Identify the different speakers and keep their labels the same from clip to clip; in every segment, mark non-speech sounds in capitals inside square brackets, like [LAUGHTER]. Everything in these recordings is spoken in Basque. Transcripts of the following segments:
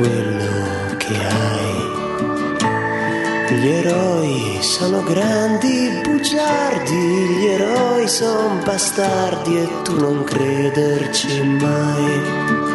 Speaker 1: quello che hai. Gli eroi sono grandi bugiardi, gli eroi sono bastardi e tu non crederci mai.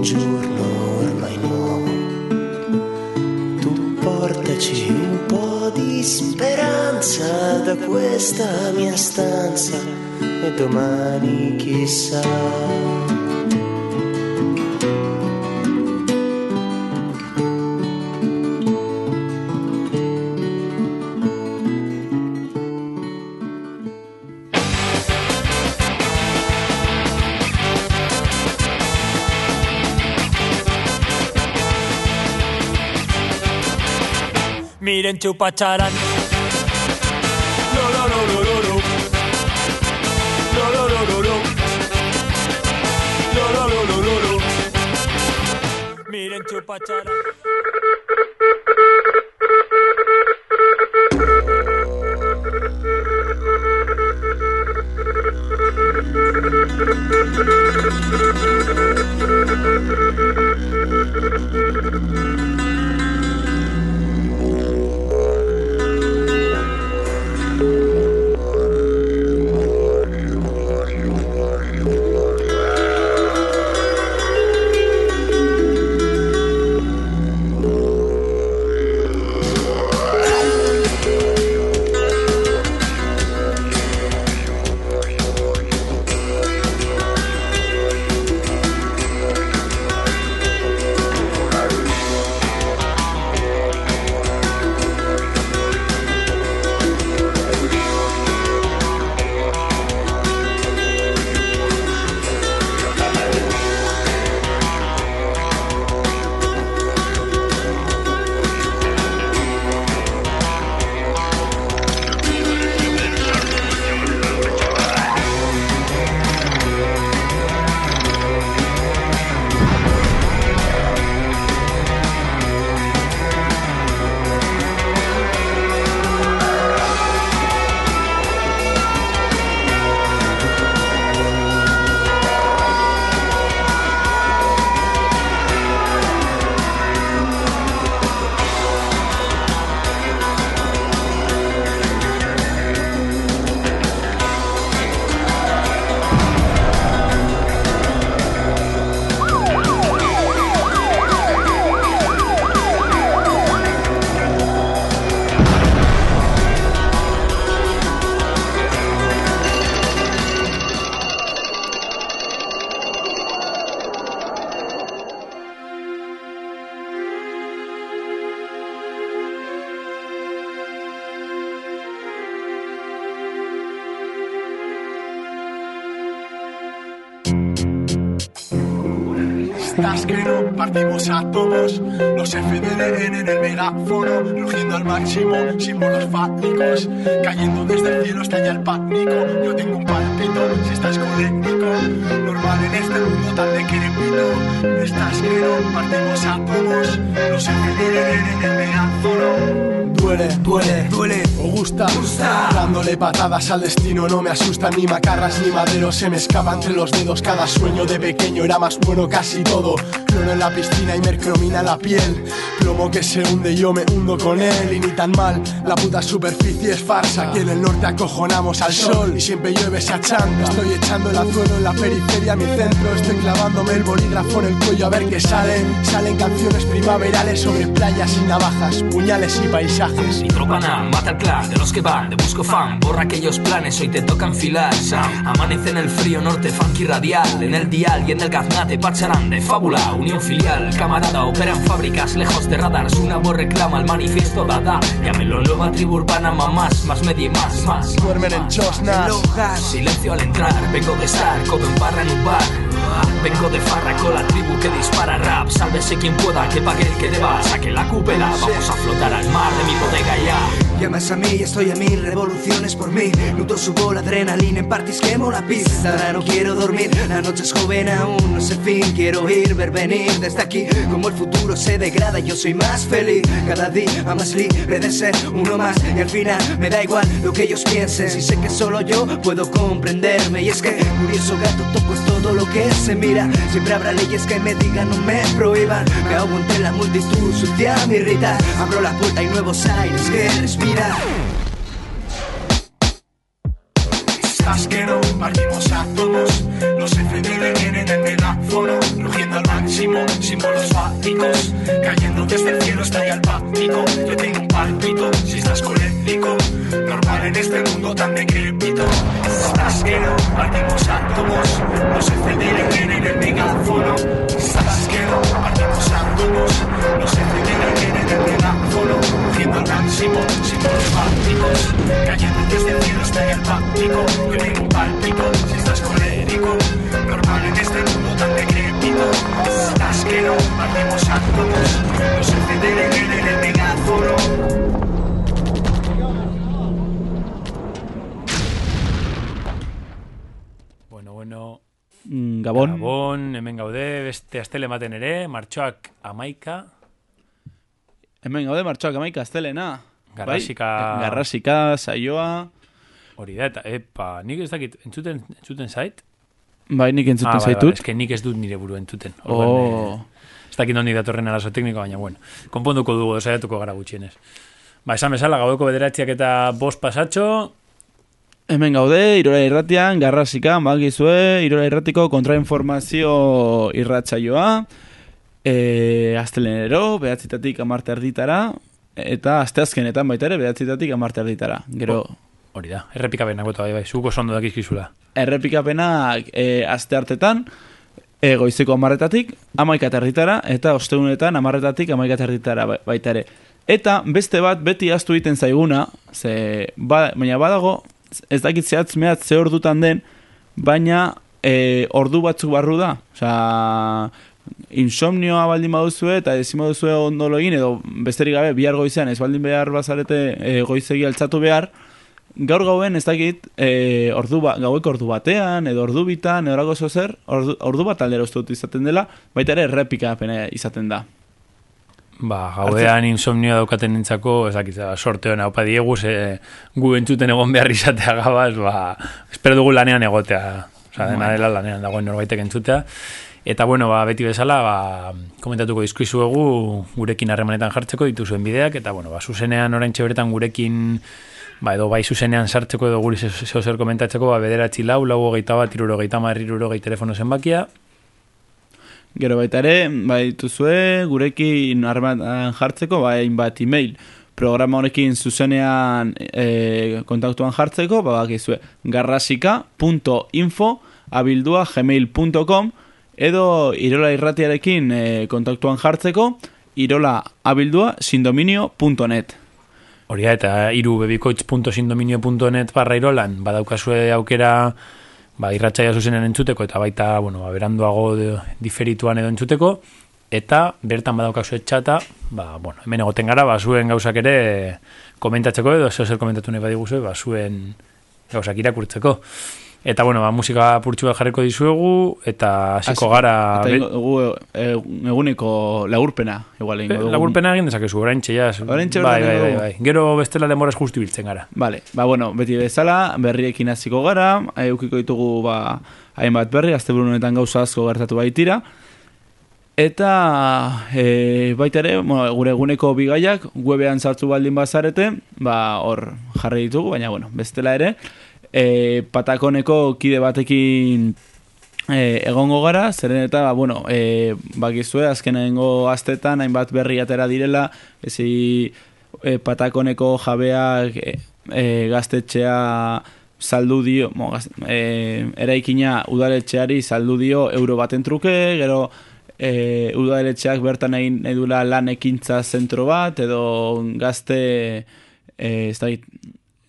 Speaker 1: un giorno ormai nuovo. Tu portaci un po' di speranza da questa mia stanza e domani chissà.
Speaker 2: chupacharán. Miren chupacharán.
Speaker 3: Estás que no partimos átomos, los FDN en el megáfono, rugiendo al máximo, símbolos fálicos, cayendo desde el cielo hasta ya el pánico. Yo tengo un palpito, si estás colérico, normal en este mundo tan decrépito. Estás que no partimos átomos, los FDN en el megáfono. Duele, duele, duele, o gusta, gusta. Dándole patadas al destino, no me asustan ni macarras ni maderos. Se me escapa entre los dedos. Cada sueño de pequeño era más bueno casi todo. Clono en la piscina y mercromina la piel. Plomo que se hunde, yo me hundo con él. Y ni tan mal, la puta superficie es farsa. Aquí en el norte acojonamos al sol y siempre llueve esa. Estoy echando el azuelo en la periferia, mi centro. Estoy clavándome el bolígrafo en el cuello a ver qué salen. Salen canciones primaverales sobre playas y navajas, puñales y paisajes.
Speaker 4: Y tropan mata el clan de los que van, de busco fan, borra aquellos planes, hoy te toca enfilar. Sam. Amanece en el frío norte, funky radial, en el dial y en el gaznate pacharán de fábula, unión filial, camarada, operan fábricas lejos de radars, una voz reclama el manifiesto dada, llámelo nueva tribu urbana, mamás, más media y más, más.
Speaker 3: Duermen en chosnas.
Speaker 4: Silencio al entrar, vengo de estar, codo en barra en un bar. Vengo de farra con la tribu que dispara rap. Sálvese quien pueda, que pague el que deba. Saque la cúpula, vamos a flotar al mar de mi bodega ya.
Speaker 5: Llamas a mí estoy a mil revoluciones por mí. Nudo subo la adrenalina en parties quemo la pista Ahora no quiero dormir, la noche es joven aún No sé el fin, quiero ir, ver venir desde aquí. Como el futuro se degrada, yo soy más feliz. Cada día más libre de ser uno más. Y al final me da igual lo que ellos piensen. Si sé que solo yo puedo comprenderme. Y es que curioso gato toco es todo lo que se mira. Siempre habrá leyes que me digan no me prohíban. Me ahogo entre la multitud, sucia me irrita. Abro la puerta y nuevos aires que respira
Speaker 3: Estás que no. Partimos átomos Los FDL tienen el megáfono Rugiendo al máximo, símbolos fálicos Cayendo desde el cielo hasta el pánico Yo tengo un palpito, si estás colérico Normal en este mundo tan decrépito. Estás que no. Partimos átomos Los FDL tienen el megáfono. Estás que no. Partimos átomos Los FDL tienen el megáfono Al máximo, símbolos fálicos Cayendo desde el cielo hasta el pánico Yo tengo un palpito, si estás colérico Normal en este mundo tan decrépito. Estás que no partimos átomos Los FDL tienen el megáfono
Speaker 6: Bueno, bueno,
Speaker 7: Mm, Gabon.
Speaker 6: Gabon, hemen gaude, beste astele ematen ere, martxoak amaika,
Speaker 7: Hemen gaude martxoak amaika astelena.
Speaker 6: Garrasika-
Speaker 7: Bai, garrasika, saioa.
Speaker 6: hori da, eta epa, nik ez dakit, entzuten, entzuten zait?
Speaker 7: Bai, nik entzuten
Speaker 6: Ah, bai, bai,
Speaker 7: zaitut.
Speaker 6: eske nik ez dut nire buru entzuten.
Speaker 7: Oh.
Speaker 6: Eh, ez dakit nondi datorren arazo tekniko, baina bueno, konponduko dugu, saiatuko gara gutxienez. Ba, esan bezala, gaudeko bederatziak eta bost pasatxo,
Speaker 7: Hemen gaude, Irola Irratian, Garrasika, bagizue, Irola Irratiko kontrainformazio irratsaioa. E, astelenero, behatzitatik amarte erditara, eta asteazkenetan baita ere, behatzitatik amarte erditara. Gero,
Speaker 6: hori da, errepikabenak bota bai, bai, zuko zondo dakizkizula.
Speaker 7: errepikapenak e, aste hartetan, e, goizeko amarretatik, amaika erditara, eta osteunetan amarretatik amaika erditara ba- baita ere. Eta beste bat beti astu egiten zaiguna, ze, ba, baina badago, ez dakit zehatz mehatz ze ordutan den, baina e, ordu batzuk barru da. Osea, insomnioa baldin baduzue eta ezin baduzue ondolo egin edo besterik gabe bihar goizean ez baldin behar bazarete e, goizegi altzatu behar, gaur gauen ez dakit e, ordu ba, gaueko ordu batean edo ordu bitan edo erago zer ordu, ordu bat aldera dut izaten dela baita ere errepika pena izaten da.
Speaker 6: Ba, gaudean insomnioa daukaten nintzako, ez dakit, ba, sorte hona opa diegu, ze gu entzuten egon behar izatea gabaz, ba, espero dugu lanean egotea, oza, dena dela lanean dagoen norbaitek entzutea. Eta bueno, ba, beti bezala, ba, komentatuko dizkizuegu gurekin harremanetan jartzeko dituzuen bideak, eta bueno, ba, zuzenean orain beretan gurekin, ba, edo bai zuzenean sartzeko edo guri zeo zer komentatzeko, ba, bederatzi lau, lau hogeita bat, iruro hogeita mar, iruro telefono zenbakia,
Speaker 7: Gero baita ere, bai dituzue gurekin harremanetan jartzeko, bai hainbat email. Programa honekin zuzenean e, kontaktuan jartzeko, ba bakizue garrasika.info abildua gmail.com edo irola irratiarekin e, kontaktuan jartzeko irola abildua sindominio.net
Speaker 6: Hori eta irubebikoitz.sindominio.net barra irolan, badaukazue aukera
Speaker 8: ba, irratxaia zuzenen entzuteko, eta baita, bueno, ba, beranduago de, diferituan edo entzuteko, eta bertan badaukazu etxata, ba, bueno, hemen egoten gara, ba, zuen gauzak ere komentatzeko edo, zeo zer komentatu nahi badiguzu, ba, zuen gauzak irakurtzeko. Eta, bueno, ba, musika purtsu bat jarriko dizuegu, eta hasiko gara...
Speaker 7: Eta dugu e, eguneko lagurpena, igual ingo
Speaker 8: Eh,
Speaker 7: dugu.
Speaker 8: Lagurpena egin dezakezu, oraintxe ja.
Speaker 7: Oraintxe
Speaker 8: bai, bai, bai, bai. Gero bestela denboraz justu biltzen gara.
Speaker 7: Vale, ba bueno, beti bezala, berriekin hasiko gara, eukiko ditugu ba, hainbat berri, azte honetan gauza asko gertatu baitira. Eta e, baita ere, bueno, gure eguneko bigaiak webean sartu baldin bazarete, ba hor jarri ditugu, baina bueno, bestela ere, e, patakoneko kide batekin e, egongo gara, zeren eta, ba, bueno, e, bakizue, azkenengo astetan, hainbat berri atera direla, ezi e, patakoneko jabeak e, e, gaztetxea saldu dio, mo, gaz, e, eraikina udaletxeari saldu dio euro baten truke, gero e, udaletxeak bertan egin nahi duela lan ekintza zentro bat, edo gazte, e, ez da,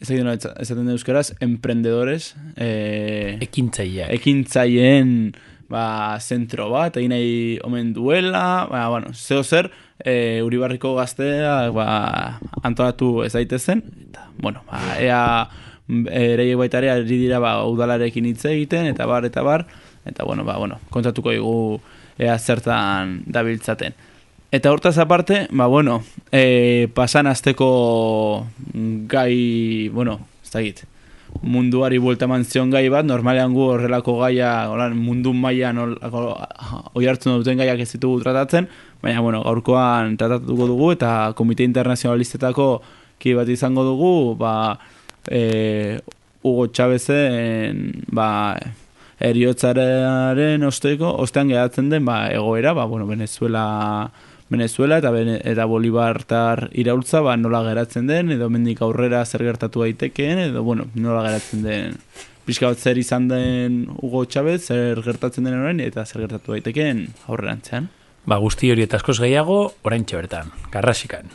Speaker 7: ez da, esaten da euskaraz, emprendedores, e,
Speaker 8: Ekintzaileak.
Speaker 7: ekintzaileen ba, zentro bat, egin nahi omen duela, ba, bueno, zeo zer, e, Uribarriko gaztea ba, antolatu ez daitezen, eta, bueno, ba, ea ere baita ere ari dira ba, udalarekin hitz egiten, eta bar, eta bar, eta, bueno, ba, bueno, kontatuko digu ea zertan dabiltzaten. Eta hortaz aparte, ba, bueno, e, pasan azteko gai, bueno, ez dakit, munduari buelta eman zion gai bat, normalean gu horrelako gaia, holan, mundu mailan oi hartzen duten gaiak ez ditugu tratatzen, baina, bueno, gaurkoan tratatuko dugu, eta Komite Internazionalistetako ki bat izango dugu, ba, e, Hugo Chavezen, ba, eriotzaren osteko, ostean geratzen den, ba, egoera, ba, bueno, Venezuela, Venezuela eta, eta Bolibartar iraultza ba, nola geratzen den, edo mendik aurrera zer gertatu daitekeen, edo bueno, nola geratzen den pixka bat zer izan den Hugo Chavez, zer gertatzen den orain, eta zer gertatu daitekeen aurrerantzean.
Speaker 8: Ba, guzti hori eta askoz gehiago, oraintxe bertan, garrasikan.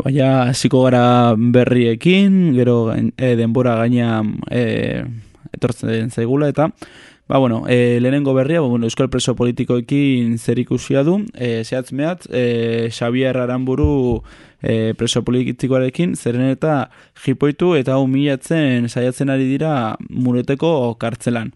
Speaker 7: Bueno, baina hasiko gara berriekin, gero e, denbora gaina e, etortzen zaigula eta Ba, bueno, e, lehenengo berria, ba, bueno, Euskal Preso Politikoekin zer ikusia du, e, zehatz mehatz, e, Xabier Aramburu e, preso politikoarekin, zeren eta jipoitu eta humilatzen saiatzen ari dira mureteko kartzelan.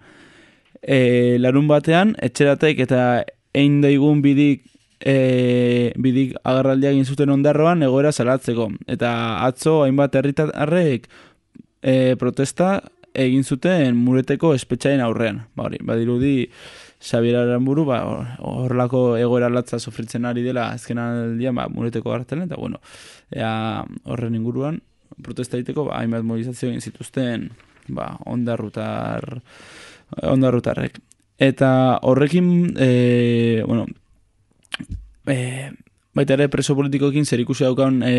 Speaker 7: E, larun batean, etxeratek eta ein daigun bidik e, bidik agarraldia egin zuten ondarroan egoera salatzeko. Eta atzo hainbat herritarrek e, protesta egin zuten mureteko espetxaren aurrean. Ba hori, badirudi Xabier Aramburu ba hor- horrelako egoera latza sofritzen ari dela azken aldian ba mureteko gartelen eta bueno, ea horren inguruan protesta egiteko ba hainbat mobilizazio egin zituzten ba ondarrutar ondarrutarrek. Eta horrekin e, bueno, e, baita ere preso politikoekin zer ikusi daukan e,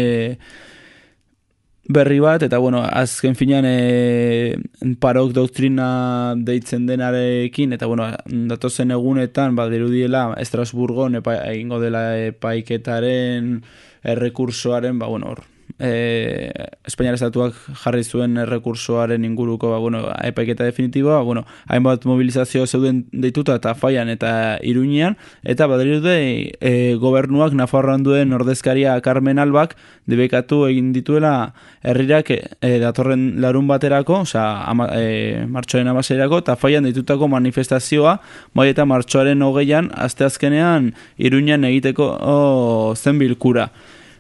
Speaker 7: berri bat, eta bueno, azken finean e, parok doktrina deitzen denarekin, eta bueno, datozen egunetan, ba, dirudiela, Estrasburgon epa, egingo dela epaiketaren errekursoaren, ba, bueno, hor, e, Espainiar Estatuak jarri zuen errekursoaren inguruko ba, bueno, epaiketa definitiboa, bueno, hainbat mobilizazio zeuden deituta eta faian eta iruñean, eta badirude e, gobernuak Nafarroan duen ordezkaria Carmen Albak debekatu egin dituela herrirak e, e, datorren larun baterako, osea, ama, e, martxoaren amaseirako, eta faian ditutako manifestazioa, bai eta martxoaren hogeian, asteazkenean iruñean egiteko o, zen bilkura.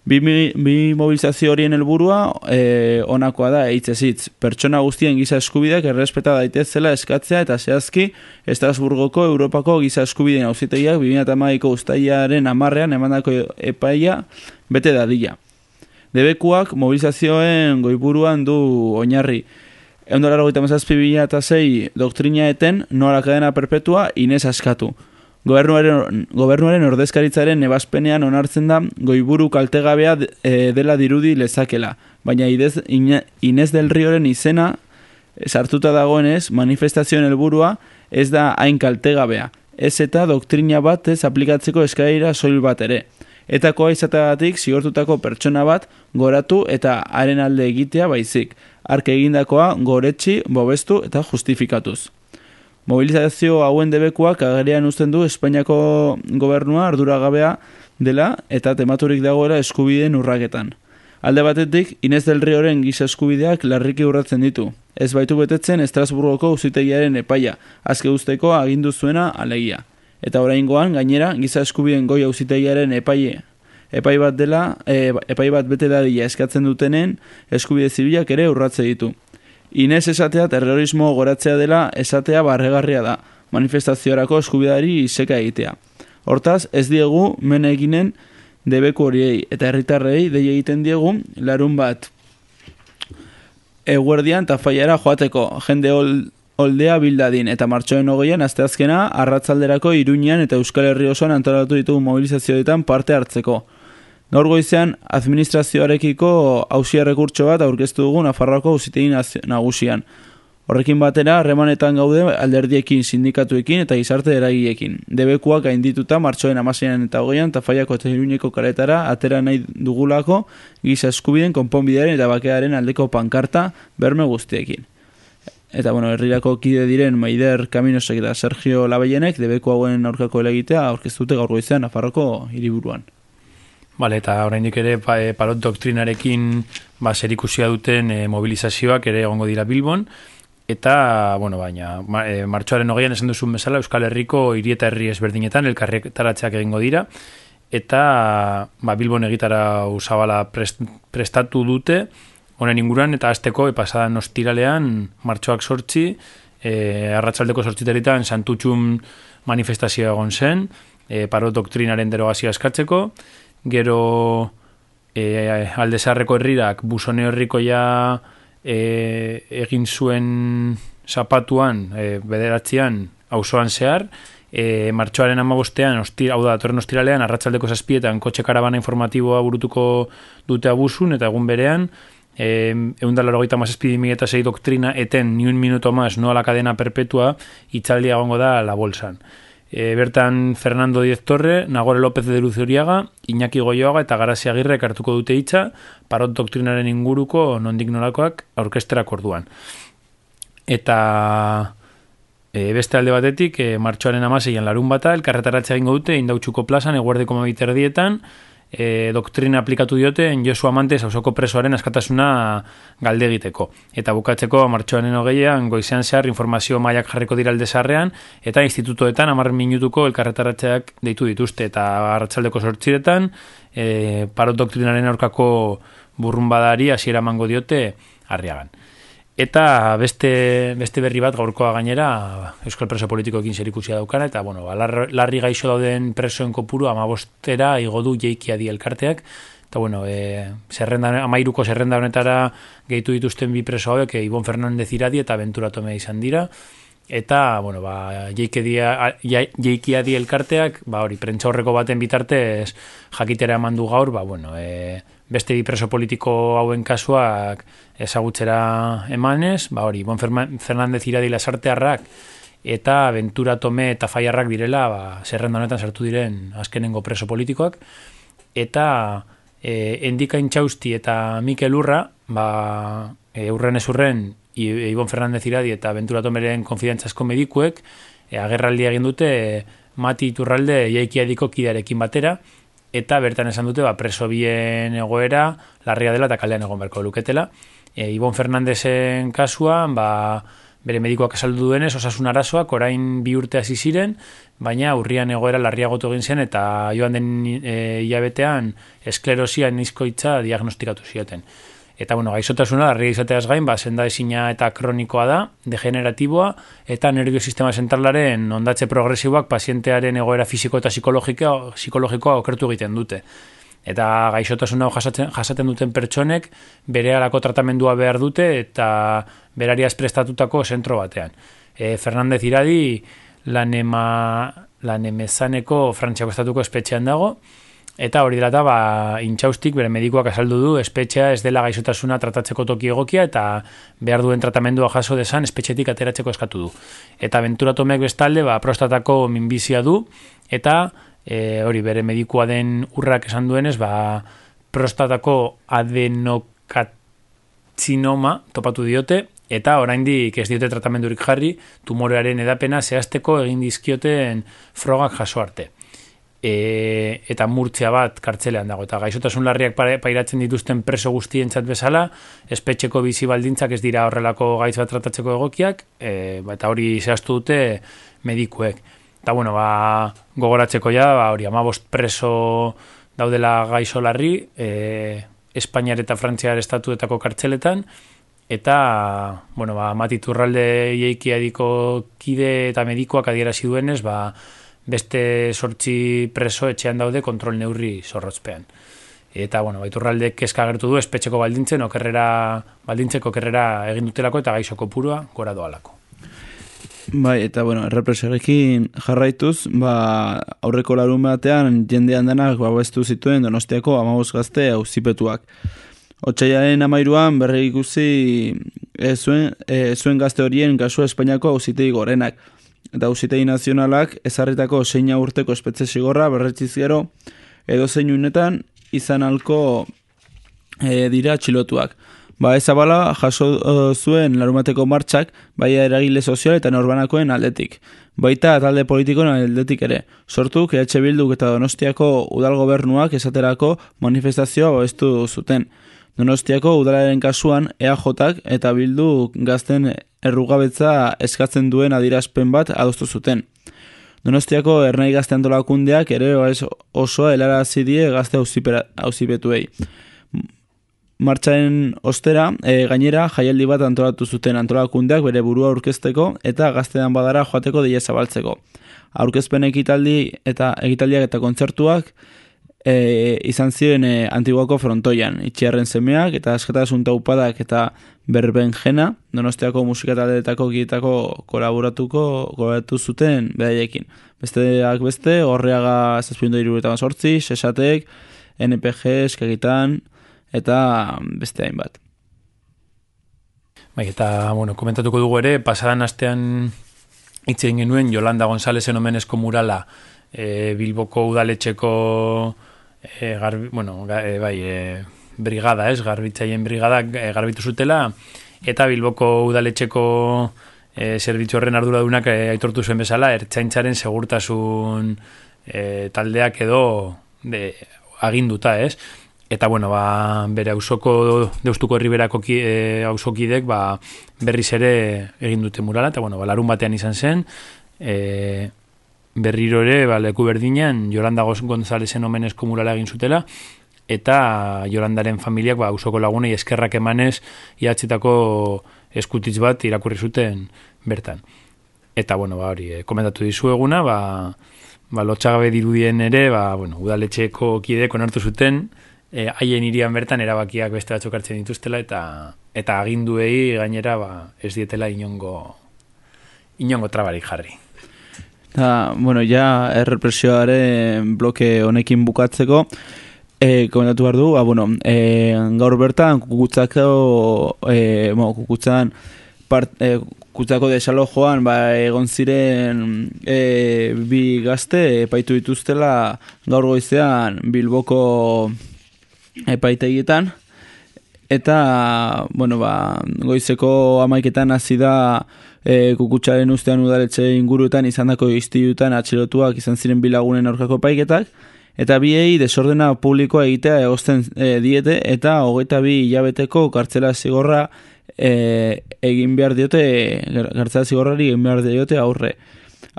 Speaker 7: Bi, bi mobilizazio horien helburua e, onakoa da hitzez hitz. Pertsona guztien giza eskubideak errespeta daitezela eskatzea eta zehazki Estrasburgoko Europako giza eskubideen auzitegiak 2008ko ustailaren amarrean emandako epaia bete dadila. Debekuak mobilizazioen goiburuan du oinarri. Egun dolar hogeita mazazpi bila eta zei doktrina eten nola cadena perpetua inez askatu. Gobernuaren, gobernuaren ordezkaritzaren ebaspenean onartzen da goiburu kaltegabea e, dela dirudi lezakela, baina idez, ina, Inez del Rioren izena eh, sartuta dagoenez manifestazioen helburua ez da hain kaltegabea, ez eta doktrina bat ez aplikatzeko eskaira soil bat ere. Etakoa izateagatik zigortutako pertsona bat goratu eta haren alde egitea baizik, ark egindakoa goretsi, bobestu eta justifikatuz. Mobilizazio hauen debekuak agerian uzten du Espainiako gobernua arduragabea dela eta tematurik dagoela eskubideen urraketan. Alde batetik, Inez del Rioren giza eskubideak larriki urratzen ditu. Ez baitu betetzen Estrasburgoko uzitegiaren epaia, azke usteko agindu zuena alegia. Eta oraingoan gainera giza eskubideen goi auzitegiaren epaie epai bat dela, e, epai bat bete dadila eskatzen dutenen eskubide zibilak ere urratze ditu. Inez esatea terrorismo goratzea dela esatea barregarria da, manifestaziorako eskubideari iseka egitea. Hortaz, ez diegu men eginen debeku horiei eta herritarrei dei egiten diegu larun bat eguerdian eta faiara joateko jende ol, oldea bildadin eta martxoen hogeian asteazkena arratzalderako iruñean eta Euskal Herri osoan antolatu ditugu mobilizazioetan parte hartzeko. Gaur goizean administrazioarekiko hausia rekurtso bat aurkeztu dugu Nafarroako auzitegi nagusian. Horrekin batera, harremanetan gaude alderdiekin, sindikatuekin eta gizarte eragiekin. Debekuak gaindituta martxoen amaseian eta hogeian eta faiako eta iruñeko karetara atera nahi dugulako giza eskubiden konponbidearen eta bakearen aldeko pankarta berme guztiekin. Eta, bueno, herrirako kide diren Maider Kaminosek eta Sergio Labeienek debeku hauen aurkako elegitea aurkeztute gaur goizean Nafarroko hiriburuan.
Speaker 6: Bale, eta oraindik ere pa, e, parot doktrinarekin ba, zerikusia duten e, mobilizazioak ere egongo dira Bilbon, eta, bueno, baina, ma, e, martxoaren hogeian esan duzun bezala Euskal Herriko hiri eta herri ezberdinetan elkarretaratzeak egingo dira, eta ba, Bilbon egitara usabala prest, prestatu dute, honen inguruan, eta azteko, e, pasadan ostiralean, martxoak sortzi, e, arratsaldeko sortziterritan santutxun manifestazioa egon zen, e, parot doktrinaren derogazioa eskatzeko, gero e, aldezarreko herrirak busone herrikoia e, egin zuen zapatuan, e, bederatzean, auzoan zehar, e, martxoaren amabostean, ostir, hau da, datorren ostiralean, arratsaldeko zazpietan, kotxe karabana informatiboa burutuko dute abusun, eta egun berean, eh, egun dala hogeita eta sei doktrina eten ni un minuto más no a la cadena perpetua itzaldia egongo da la bolsan. E, bertan Fernando Diez Torre, Nagore López de Luzuriaga, Iñaki Goioaga eta Garasi Agirre hartuko dute hitza parot doktrinaren inguruko nondik nolakoak aurkesterak orduan. Eta e, beste alde batetik, e, martxoaren amaseian larun bata, elkarretaratza egingo dute, indautxuko plazan, eguerdeko mabiterdietan, e, doktrina aplikatu dioten Josu Amantes hausoko presoaren askatasuna galde egiteko. Eta bukatzeko martxoanen hogeian goizean zehar informazio mailak jarriko dira alde sarrean, eta institutoetan amar minutuko elkarretaratzeak deitu dituzte eta arratsaldeko sortziretan e, parot doktrinaren aurkako burrumbadari hasiera emango diote arriagan. Eta beste, beste berri bat gaurkoa gainera Euskal Preso Politikoekin zerikusia daukana eta bueno, ba, lar- larri gaixo dauden presoen kopuru amabostera igo du jeiki adi elkarteak. Eta bueno, e, zerrenda, amairuko zerrenda honetara gehitu dituzten bi preso hauek e, Ibon Fernandez iradi eta Ventura Tome izan dira. Eta bueno, ba, jeiki adi, ja- jeiki adi elkarteak ba, hori, prentza horreko baten bitartez jakitera eman du gaur ba, bueno, e, beste bi preso politiko hauen kasuak ezagutzera emanez, ba hori, Bon Fernandez iradi lasartearrak eta Ventura Tome eta Faiarrak direla, ba, zerrenda honetan sartu diren azkenengo preso politikoak, eta e, Endika Intxausti eta Mikel Urra, ba, e, urren ez urren, Ibon Fernandez iradi eta Ventura Tomeren konfidentzazko medikuek, e, agerraldia egin dute e, Mati Iturralde jaikiadiko kidearekin batera, eta bertan esan dute ba, preso bien egoera, larria dela eta kalean egon beharko luketela. E, Ibon Fernandezen kasuan, ba, bere medikoak esaldu duenez, osasun arazoak orain bi urte hasi ziren, baina urrian egoera larriagotu egin zen eta joan den e, hilabetean esklerosia nizkoitza diagnostikatu zioten. Eta bueno, gaizotasuna larria izateaz gain, ba, senda ezina eta kronikoa da, degeneratiboa, eta nervio sistema zentralaren ondatze progresiboak pazientearen egoera fisiko eta psikologikoa, psikologikoa okertu egiten dute. Eta gaixotasuna jasaten, jasaten duten pertsonek bere alako tratamendua behar dute eta berariaz prestatutako zentro batean. E, Fernandez Iradi lanema, lanemezaneko frantziako estatuko espetxean dago, Eta hori dela eta ba, intxaustik bere medikoak azaldu du espetxea ez dela gaixotasuna tratatzeko toki egokia eta behar duen tratamendua jaso desan espetxetik ateratzeko eskatu du. Eta Ventura Tomek bestalde ba, prostatako minbizia du eta e, hori bere medikua den urrak esan duenez ba, prostatako adenokatzinoma topatu diote eta oraindik ez diote tratamendurik jarri tumorearen edapena zehazteko egin dizkioten frogak jaso arte e, eta murtzea bat kartzelean dago. Eta gaixotasun larriak pairatzen dituzten preso guztientzat bezala, espetxeko bizi baldintzak ez dira horrelako gaitz bat tratatzeko egokiak, e, ba, eta hori zehaztu dute medikuek. Eta bueno, ba, gogoratzeko ja, ba, hori amabost preso daudela gaixo larri, e, Espainiar eta Frantziar estatuetako kartzeletan, eta, bueno, ba, Mati Turralde jeikiadiko kide eta medikoak adierazi duenez, ba, beste sortzi preso etxean daude kontrol neurri zorrotzpean. Eta, bueno, baiturralde kezka agertu du espetxeko baldintzen, okerrera, baldintzeko okerrera egin dutelako eta gaixo kopurua gora doalako.
Speaker 7: Bai, eta bueno, errepresarekin jarraituz, ba, aurreko larun batean jendean denak babestu zituen donostiako amabos gazte auzipetuak. Otsaiaren amairuan berri ikusi e, zuen, e, zuen gazte horien kasua Espainiako auzitegi gorenak. Eta auzitegi nazionalak ezarritako seina urteko espetze zigorra berretziz gero edo zein unetan izan alko e, dira txilotuak. Ba, ez abala jaso eh, zuen larumateko martxak, bai eragile sozial eta norbanakoen aldetik. Baita talde politikoen aldetik ere. Sortu, EH Bilduk eta Donostiako udal gobernuak esaterako manifestazioa babestu zuten. Donostiako udalaren kasuan EAJak eta Bildu gazten errugabetza eskatzen duen adirazpen bat adostu zuten. Donostiako ernai gazte antolakundeak ere osoa helarazi die gazte auzipera- auzipetuei. Martxaren ostera, e, gainera, jaialdi bat antolatu zuten antolakundeak bere burua aurkezteko eta gaztedan badara joateko deia zabaltzeko. Aurkezpen ekitaldi eta ekitaldiak eta kontzertuak e, izan ziren e, antiguako frontoian. Itxiarren semeak eta askatasun taupadak eta berbenjena, donostiako musika taldeetako gietako kolaboratuko kolaboratu zuten bedaiekin. Besteak beste, horreaga zazpindo iruretan sortzi, sesatek, NPG, eskagitan, eta beste hainbat.
Speaker 6: Bai, eta, bueno, komentatuko dugu ere, pasadan astean hitz egin genuen Yolanda González omenezko murala e, Bilboko udaletxeko e, garbi, bueno, e, bai, e, brigada, ez, garbitzaien brigada e, garbitu zutela, eta Bilboko udaletxeko e, zerbitzu horren arduradunak e, aitortu zuen bezala, ertzaintzaren segurtasun e, taldeak edo de, aginduta, ez? Eta, bueno, ba, bere ausoko, deustuko herriberako ki, e, ausokidek, ba, berriz ere egin dute murala, eta, bueno, ba, larun batean izan zen, e, berriro ere, ba, leku berdinean, Jolanda Gonzalezen omenezko murala egin zutela, eta Jolandaren familiak, ba, ausoko lagunei eskerrak emanez, iatxetako eskutitz bat irakurri zuten bertan. Eta, bueno, ba, hori, eh, komentatu dizueguna, ba, ba, lotxagabe dirudien ere, ba, bueno, udaletxeko kideko onartu zuten, eh, haien irian bertan erabakiak beste batzuk hartzen dituztela, eta eta aginduei gainera, ba, ez dietela inongo, inongo trabarik jarri.
Speaker 7: Eta, bueno, ja, errepresioaren bloke honekin bukatzeko, e, komentatu behar du, ba, bueno, e, gaur bertan, kukutzako, e, bueno, kukutzan, part, e, kukutzako desalo joan, ba, egon ziren e, bi gazte, epaitu dituztela gaur goizean Bilboko epaitegietan, eta, bueno, ba, goizeko amaiketan hasi da e, kukutsaren ustean udaletxe inguruetan izandako iztilutan atxilotuak izan ziren bilagunen aurkako epaiketak, eta biei desordena publikoa egitea egozten e, diete, eta hogeita bi hilabeteko kartzela zigorra e, egin behar diote, kartzela zigorrari egin behar diote aurre.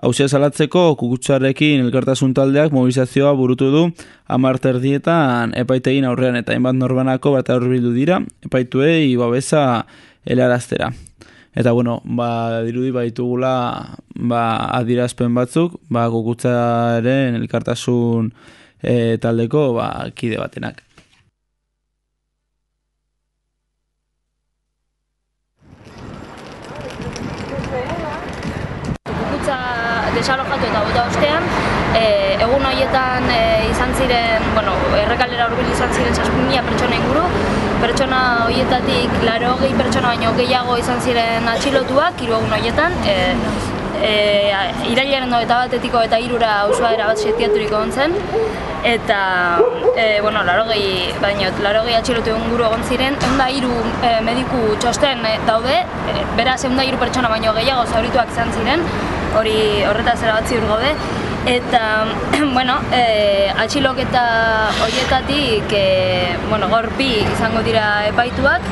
Speaker 7: Hausia salatzeko kukutsarekin elkartasun taldeak mobilizazioa burutu du amarter dietan epaitegin aurrean eta hainbat norbanako bat aurbildu dira epaituei babesa helaraztera. Eta bueno, ba, dirudi baitugula ba, adirazpen batzuk, ba, kukutzaren elkartasun e, taldeko ba, kide batenak.
Speaker 9: kukutza desalojatu eta bota ostean, e, egun horietan e, izan ziren, bueno, errekalera hurbil izan ziren saspumia pertsona inguru, pertsona horietatik laro gehi pertsona baino gehiago izan ziren atxilotuak, hiru egun horietan, e, e, irailaren eta batetiko eta irura ausua erabat setiaturik egon zen, eta, e, bueno, laro gehi, baino, laro gehi atxilotu egun guru egon ziren, egun da iru e, mediku txosten e, daude, e, beraz egun da iru pertsona baino gehiago zaurituak izan ziren, hori horretaz erabat ziur gaude, eta, [CLEARS THROAT] bueno, e, atxiloketa horietatik, e, bueno, gaur bi izango dira epaituak,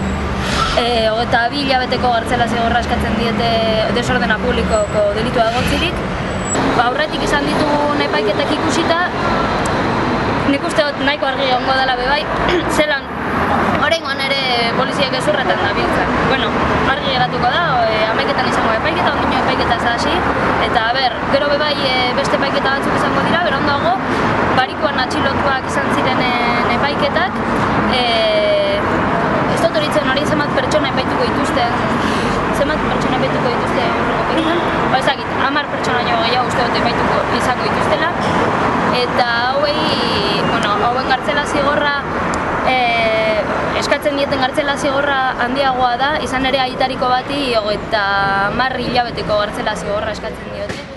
Speaker 9: e, hogeta bi hilabeteko gartzela zigorra eskatzen diete desordena publikoko delitua egotzirik, ba, aurretik izan ditugun epaiketak ikusita, nik uste dut nahiko argi egongo dela bebai, [CLEARS THROAT] zelan Horrengoan ere poliziak ezurretan da biltzen. Bueno, argi geratuko da, e, amaiketan izango epaiketa, ondino epaiketa ez da hasi. Eta, ber, gero bebai e, beste epaiketa batzuk izango dira, ber ondago, barikoan atxilotuak izan zirenen epaiketak. E, ez dut horitzen hori zenbat pertsona epaituko dituzten, zenbat pertsona epaituko dituzte horrego epaiketan. Ba, ezagit, hamar pertsona jo gehiago uste dut epaituko izango dituztela. Eta hauei, bueno, hauen gartzela zigorra e, eskatzen dieten gartzela zigorra handiagoa da, izan ere aitariko bati eta marri hilabeteko gartzela zigorra eskatzen diote.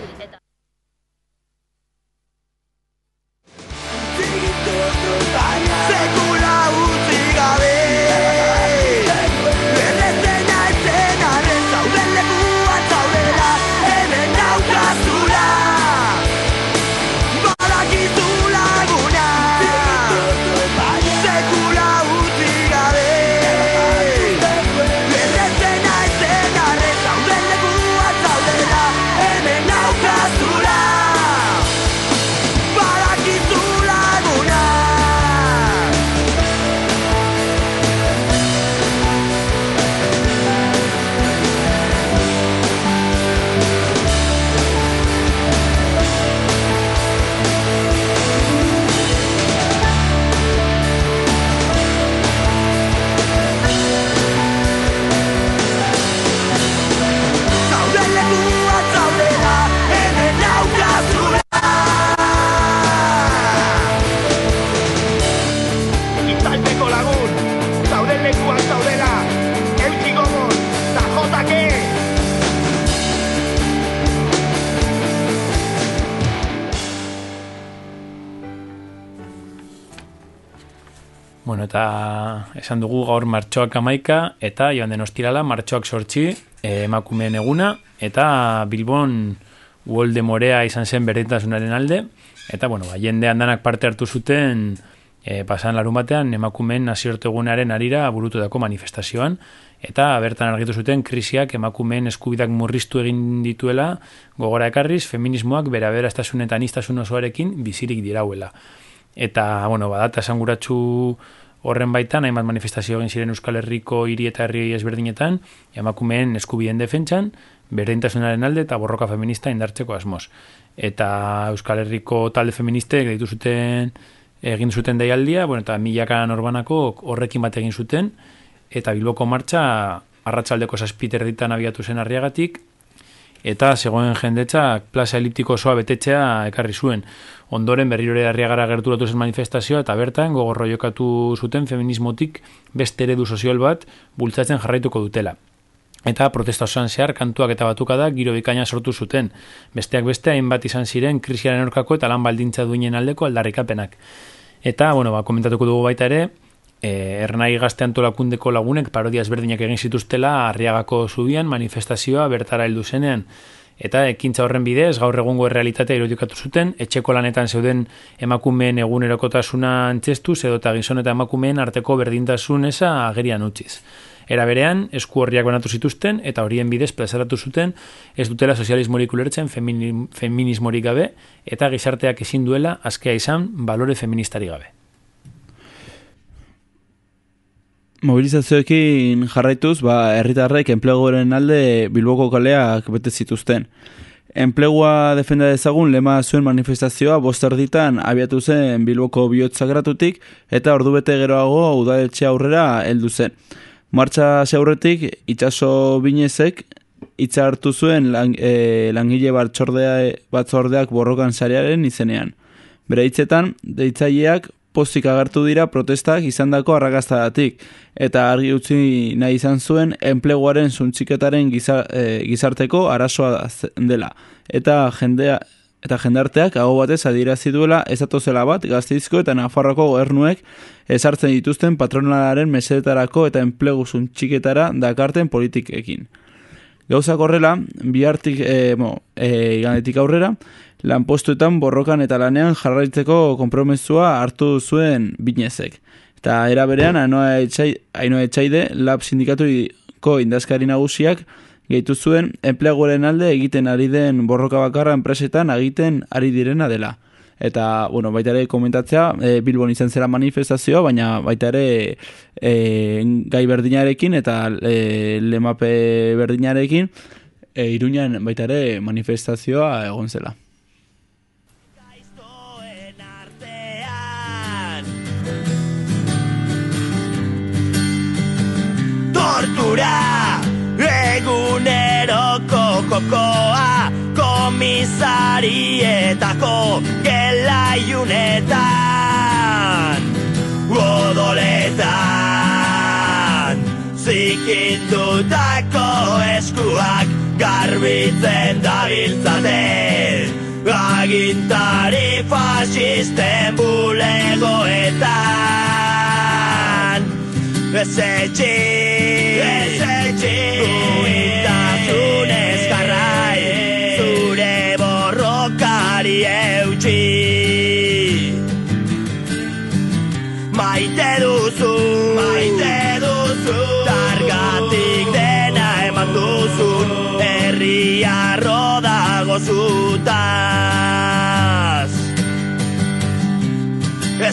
Speaker 6: Esan dugu gaur martxoak amaika, eta joan den ostirala martxoak sortxi eh, emakumeen eguna, eta Bilbon Uolde Morea izan zen berdintasunaren alde, eta bueno, ba, jende handanak parte hartu zuten e, pasan larun batean emakumeen nazioartegunaren arira burututako manifestazioan, eta bertan argitu zuten krisiak emakumeen eskubidak murriztu egin dituela gogora ekarriz feminismoak bera bera estasun eta anistasun osoarekin bizirik dirauela. Eta, bueno, badata esanguratsu horren baitan, hainbat manifestazio egin ziren Euskal Herriko hiri eta herri ezberdinetan, emakumeen eskubien defentsan, berdintasunaren alde eta borroka feminista indartzeko asmoz. Eta Euskal Herriko talde feministek ditu zuten egin zuten deialdia, bueno, eta milaka norbanako horrekin bat egin zuten, eta Bilboko martxa arratsaldeko zazpiter ditan abiatu zen arriagatik, eta zegoen jendetza plaza eliptiko osoa betetzea ekarri zuen. Ondoren berrirore arriagara gerturatu zen manifestazioa eta bertan gogorro jokatu zuten feminismotik beste eredu sozial bat bultzatzen jarraituko dutela. Eta protesta osoan zehar kantuak eta batuka da giro bikaina sortu zuten. Besteak beste hainbat izan ziren krisiaren orkako eta lan baldintza duinen aldeko aldarrikapenak. Eta, bueno, ba, komentatuko dugu baita ere, e, ernai gazte antolakundeko lagunek parodia ezberdinak egin zituztela arriagako zubian manifestazioa bertara heldu zenean. Eta ekintza horren bidez, gaur egungo errealitatea irudikatu zuten, etxeko lanetan zeuden emakumeen egunerokotasuna antzestuz edo eta gizon eta emakumeen arteko berdintasun eza agerian utziz. Era berean, esku horriak banatu zituzten eta horien bidez plazaratu zuten ez dutela sozialismorik ulertzen femini, feminismorik gabe eta gizarteak ezin duela azkea izan balore feministari gabe.
Speaker 7: Mobilizazioekin jarraituz, ba, herritarrek enpleguaren alde Bilboko kaleak bete zituzten. Enplegua defenda dezagun lema zuen manifestazioa bosterditan abiatu zen Bilboko bihotzagratutik eta ordu bete geroago udaletxe aurrera heldu zen. Martxa zeurretik itxaso binezek hitza hartu zuen lang, e, langile batzordea, batzordeak borrokan sarearen izenean. Bere hitzetan, deitzaileak pozik agertu dira protestak izandako arrakastadatik eta argi utzi nahi izan zuen enpleguaren zuntziketaren gizar, e, gizarteko arazoa dela. Eta jendea eta jendarteak hau batez adierazi duela ezatozela bat gazteizko eta nafarroko gobernuek ezartzen dituzten patronalaren mesedetarako eta enplegu zuntxiketara dakarten politikekin. Gauzak horrela, bihartik e, mo, e, aurrera, lanpostuetan borrokan eta lanean jarraitzeko konpromesua hartu zuen binezek. Eta era berean, ainoa etxaide, lab sindikatuko indazkari nagusiak gehitu zuen enpleguaren alde egiten ari den borroka bakarra enpresetan egiten ari direna dela. Eta, bueno, baita ere komentatzea, e, Bilbon izan zera manifestazioa, baina baita ere e, gai berdinarekin eta e, lemape berdinarekin e, iruñan baita ere manifestazioa egon zela.
Speaker 10: Kokoa Komisarietako gelaiunetan Odoletan Zikindutako eskuak Garbitzen dabiltzate Agintari fasisten bulegoetan. Ezetxik Goitasunez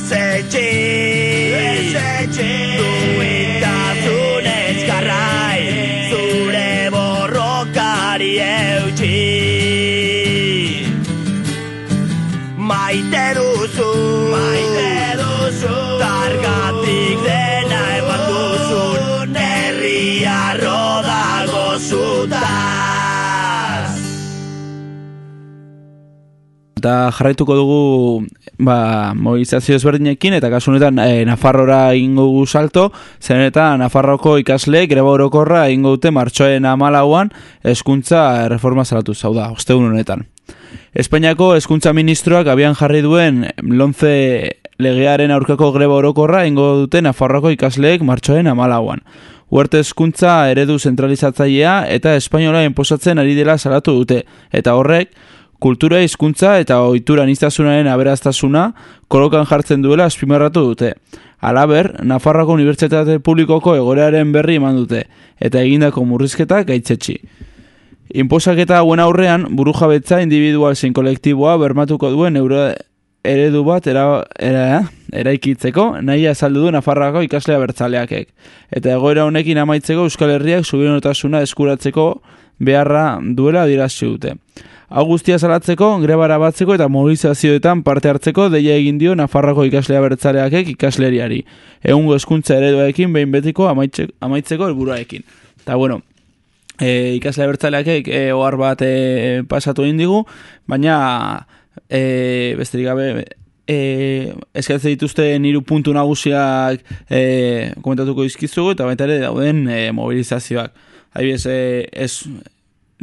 Speaker 10: SAG. SAG.
Speaker 7: Eta jarraituko dugu ba, mobilizazio ezberdinekin eta kasu honetan e, Nafarrora ingo salto, zen eta Nafarroko ikasle greba orokorra ingo dute martxoen amalauan eskuntza reforma salatu zau da, ostegun honetan. Espainiako eskuntza ministroak abian jarri duen lonze legearen aurkako greba orokorra ingo dute Nafarroko ikasleek martxoen amalauan. Huerte eskuntza eredu zentralizatzailea eta espainola enposatzen ari dela salatu dute, eta horrek kultura hizkuntza eta ohitura aniztasunaren aberastasuna kolokan jartzen duela azpimarratu dute. Alaber, Nafarroako Unibertsitate Publikoko egorearen berri eman dute, eta egindako murrizketak gaitzetsi. Inposaketa hauen aurrean, burujabetza individual zein kolektiboa bermatuko duen euro eredu bat era, era, eraikitzeko nahi azaldu du Nafarroako ikaslea bertzaleakek. Eta egoera honekin amaitzeko Euskal Herriak subiranotasuna eskuratzeko beharra duela adierazi dute. Hau guztia salatzeko, grebara batzeko eta mobilizazioetan parte hartzeko deia egin dio Nafarroko ikaslea bertzaleakek ikasleriari. Egungo hezkuntza ereduarekin behin betiko amaitze, amaitzeko helburuarekin. Eta bueno, e, ikaslea bertzaleakek e, ohar bat e, pasatu egin digu, baina e, besterik gabe e, eskatzen dituzte niru puntu nagusiak e, komentatuko izkizugu eta baita ere dauden e, mobilizazioak. Adibidez, e, ez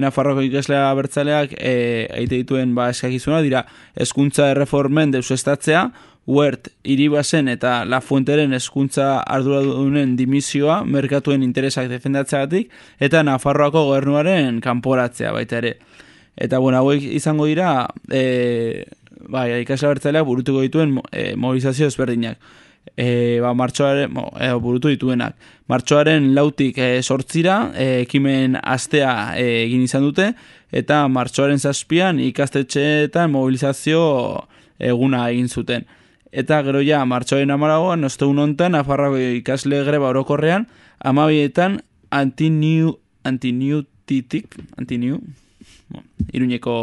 Speaker 7: Nafarroko ikaslea bertzaleak e, aite dituen ba eskakizuna dira hezkuntza erreformen deusestatzea, Huert, Iribasen eta La Fuenteren hezkuntza arduradunen dimisioa merkatuen interesak defendatzeagatik eta Nafarroako gobernuaren kanporatzea baita ere. Eta bueno, hauek izango dira e, bai, ikasle bertzaleak burutuko dituen e, mobilizazio ezberdinak. E, ba, martxoaren, mo, e, burutu dituenak. Martxoaren lautik e, sortzira, e, ekimen astea e, egin izan dute, eta martxoaren zazpian ikastetxeetan mobilizazio eguna egin zuten. Eta gero ja, martxoaren amaragoan, noste unontan, afarrako ikasle greba orokorrean, amabietan antiniu, antiniutitik, antiniu, bueno, iruñeko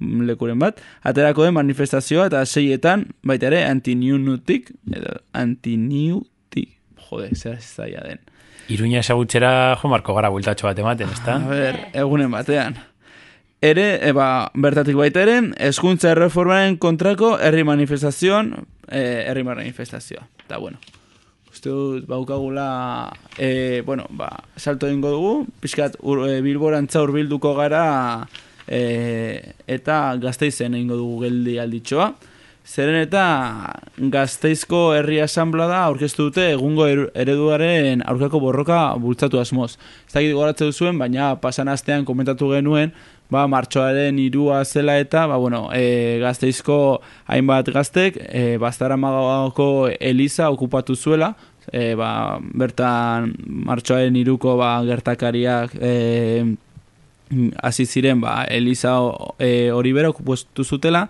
Speaker 7: lekuren bat, aterako den manifestazioa eta seietan, baita ere, antiniunutik, edo antiniutik, jode, zer zaila den.
Speaker 6: Iruña esagutxera jo marko gara bultatxo bat ematen, ezta?
Speaker 7: A ber, egunen batean. Ere, eba, bertatik baita ere, eskuntza erreformaren kontrako herri manifestazioan, eh, herri manifestazioa. Eta, bueno, uste dut baukagula, e, bueno, ba, salto egingo dugu, pixkat ur, e, bilborantza urbilduko gara, e, eta gazteizen egingo dugu geldi alditxoa. Zeren eta gazteizko herri asamblea da aurkeztu dute egungo er- ereduaren aurkako borroka bultzatu asmoz. Ez dakit goratzen duzuen, baina pasan astean komentatu genuen, ba, martxoaren irua zela eta, ba, bueno, e, gazteizko hainbat gaztek, e, bastara magako Eliza okupatu zuela, e, ba, bertan martxoaren iruko ba, gertakariak e, hasi ziren ba, Eliza e, hori bera okupuestu zutela,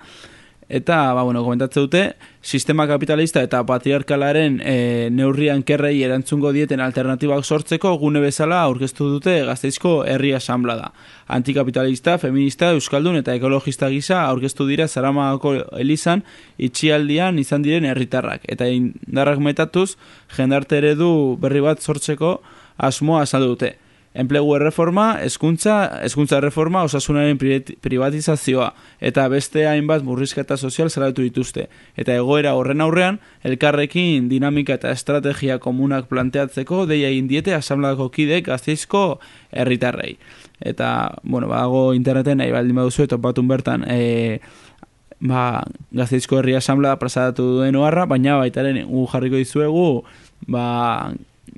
Speaker 7: eta, ba, bueno, komentatze dute, sistema kapitalista eta patriarkalaren e, neurrian kerrei erantzungo dieten alternatibak sortzeko gune bezala aurkeztu dute gazteizko herri asamblea da. Antikapitalista, feminista, euskaldun eta ekologista gisa aurkeztu dira Zaramagako Elizan itxialdian izan diren herritarrak. Eta indarrak metatuz, jendarte eredu berri bat sortzeko asmoa azaldu dute enplegu erreforma, hezkuntza, hezkuntza erreforma, osasunaren privatizazioa eta beste hainbat murrizketa sozial zaratu dituzte. Eta egoera horren aurrean, elkarrekin dinamika eta estrategia komunak planteatzeko deia egin diete asambladako kidek gazteizko herritarrei. Eta, bueno, bago interneten nahi baldin baduzu eta batun bertan e, ba, gazteizko herri asamblea prasatatu duen oharra, baina baitaren gu jarriko dizuegu ba,